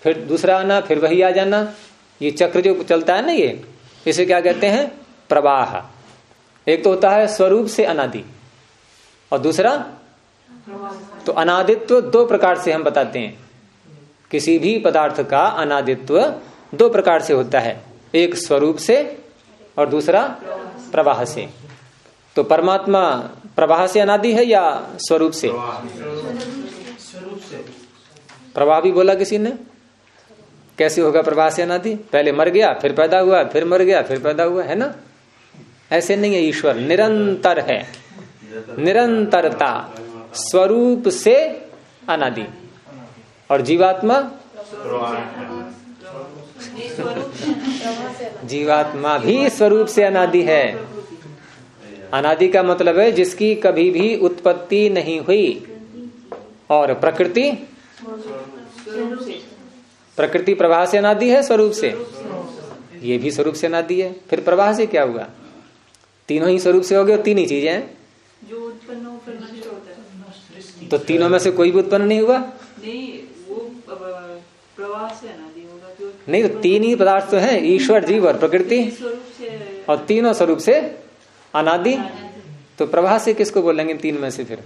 फिर दूसरा आना, फिर वही आ जाना, ये चक्र जो चलता है ना ये, इसे क्या कहते हैं? प्रवाह। एक तो होता है स्वरूप से अनादि, और दूसरा तो अनादित्व दो प्रकार से हम बताते हैं। किसी भी पदार्थ का अनादित्व दो प्रकार से होता है, एक स्वरूप से और दूसरा प्रवाह से। तो परमात्मा प्रवाह से अनादि है या स्वरूप से? प्रवाह भी बोला किसी ने? कैसे होगा प्रवाह से अनादि? पहले मर गया, फिर पैदा हुआ, फिर मर गया, फिर पैदा हुआ, है ना? ऐसे नहीं है, ईश्वर निरंतर है। निरंतरता, स्वरूप से अनादि। और जीवात्मा? जीवात्मा भी स्वरूप से अनादि है। अनादि का मतलब है जिसकी कभी भी उत्पत्ति नहीं हुई। और प्रकृति? प्रकृति प्रवाह से अनादि है स्वरूप से? ये भी स्वरूप से अनादि है। फिर प्रवाह से क्या हुआ? तीनों ही स्वरूप से हो गए और तीन ही चीज़ें हैं। जो उत्पन्न हो फिर नष्ट होता है। तो तीनों में से कोई भी उत्पन्न नहीं हुआ? नहीं वो प्रवाह से अनादि। नहीं तो तीन ही पदार्थ तो हैं, ईश्वर, जीव और प्रकृति। और तीनों स्वरूप से अनादि। तो प्रवाह से किसको बोलेंगे तीन में से फिर?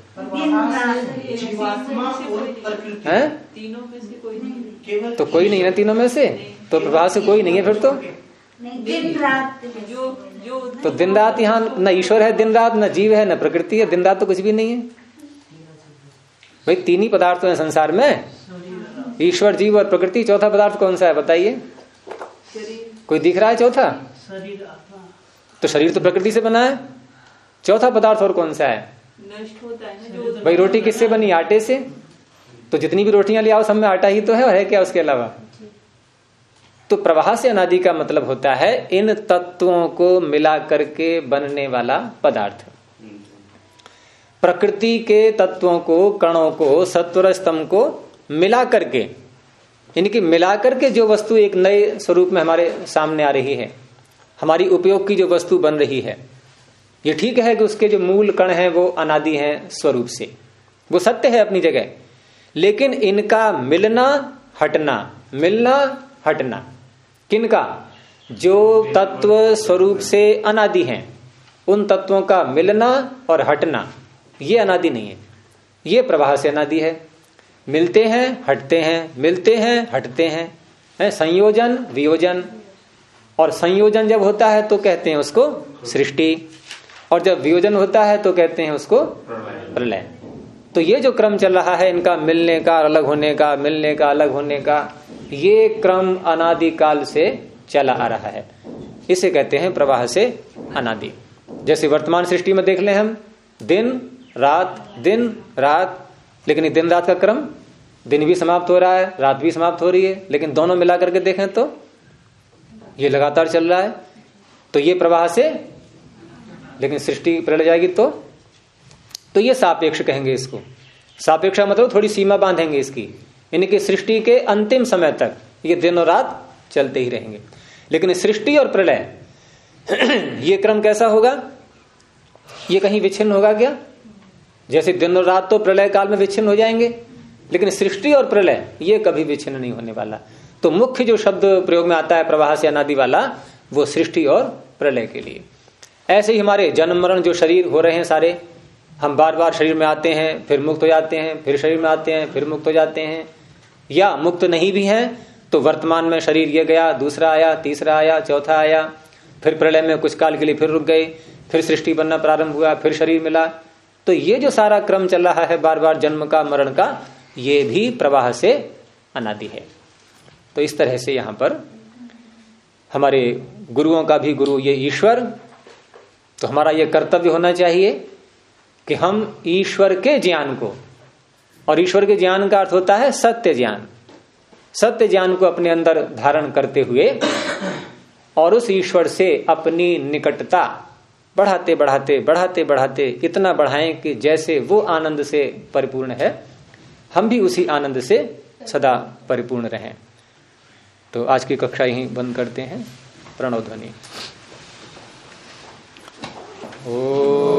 हैं? तो कोई नहीं ना तीनों में से? तो प्रवाह से कोई नहीं है फिर तो? दिन रात तो दिन रात यहाँ न ईश्वर है, दिन रात न जीव है, न प्रकृति है, दिन रात तो कुछ भी नहीं है। भाई, तीन ही पदार्थ हैं संसार में। ईश्वर जीव और प्रकृति चौथा पदार्थ कौन सा है बताइए। कोई दिख रहा है चौथा? शरीर तो शरीर तो प्रकृति से बना है। चौथा पदार्थ और कौन सा है? नष्ट होता है ना जो भाई रोटी किससे बनी आटे से। तो जितनी भी रोटियाँ ले आओ सब में आटा ही तो है और है क्या उसके अलावा? तो प्रवाह से अनादि का मतलब होता है इन तत्वों को मिला करके बनने वाला पदार्थ। प्रकृति के तत्वों को कणों को सत्वर स्तंभ को मिला करके इनकी मिला करके जो वस्तु एक नए स्वरूप में हमारे सामने आ रही है, हमारी उपयोग की जो वस्तु बन रही है, ये ठीक है कि उसके जो मूल कण हैं वो अनादि हैं स्वरूप से। वो सत्य है अपनी जगह, लेकिन इनका मिलना, हटना मिलना, हटना, किनका? जो तत्व स्वरूप से अनादि हैं, उन तत्वों का मिलना और हटना, ये अनादि नहीं है। ये प्रवाह से अनादि है मिलते हैं, हटते हैं, मिलते हैं, हटते हैं। है, संयोजन, वियोजन। और संयोजन जब होता है तो कहते हैं उसको सृष्टि। और जब वियोजन होता है तो कहते हैं उसको प्रलय। तो ये जो क्रम चल रहा है, इनका मिलने का, अलग होने का, मिलने का, अलग होने का, ये क्रम अनादिकाल से चला आ रहा है। इसे कहते हैं प्रवाह से अनादि। जैसे वर्तमान सृष्टि में देख ले हम, दिन, रात दिन, रात लेकिन दिन रात का क्रम, दिन भी समाप्त हो रहा है, रात भी समाप्त हो रही है, लेकिन दोनों मिला करके देखें तो ये लगातार चल रहा है। तो ये प्रवाह से, लेकिन सृष्टि प्रलय जाएगी तो तो ये सापेक्ष कहेंगे इसको। सापेक्ष मतलब थोड़ी सीमा बांधेंगे इसकी। यानी कि सृष्टि के अंतिम समय तक ये दिन और रात चलते ही रहेंगे। लेकिन सृष्टि और प्रलय, ये क्रम कैसा होगा? ये कहीं विच्छिन्न होगा क्या? जैसे दिन और रात तो प्रलय काल में विच्छिन्न हो जाएँगे, लेकिन सृष्टि और प्रलय, ये कभी विच्छिन्न नहीं होने वाला। तो मुख्य जो शब्द प्रयोग में आता है प्रवाह से अनादि वाला, वो सृष्टि और प्रलय के लिए। ऐसे ही हमारे जन्म मरण जो शरीर हो रहे हैं सारे, हम बार बार शरीर में आते हैं, फिर मुक्त हो जाते हैं, फिर शरीर में आते हैं, फिर मुक्त हो जाते हैं, या मुक्त नहीं भी हैं तो वर्तमान में शरीर ये गया, दूसरा आया, तीसरा आया, चौथा आया, फिर प्रलय में कुछ काल के लिए फिर रुक गए, फिर सृष्टि बनना प्रारंभ हुआ, फिर शरीर मिला तो ये जो सारा क्रम चल रहा है बार बार जन्म का, मरण का, ये भी प्रवाह से अनादि है। तो इस तरह से यहाँ पर हमारे गुरुओं का भी गुरु ये ईश्वर तो हमारा ये कर्तव्य होना चाहिए कि हम ईश्वर के ज्ञान को, और ईश्वर के ज्ञान का अर्थ होता है सत्य ज्ञान। सत्य ज्ञान को अपने अंदर धारण करते हुए और उस ईश्वर से अपनी निकटता बढ़ाते बढ़ाते बढ़ाते बढ़ाते इतना बढ़ाएँ कि जैसे वो आनंद से परिपूर्ण है, हम भी उसी आनंद से सदा परिपूर्ण रहें। तो आज की कक्षा यही बंद करते हैं। प्रणव ध्वनि। सर्वेभ्यो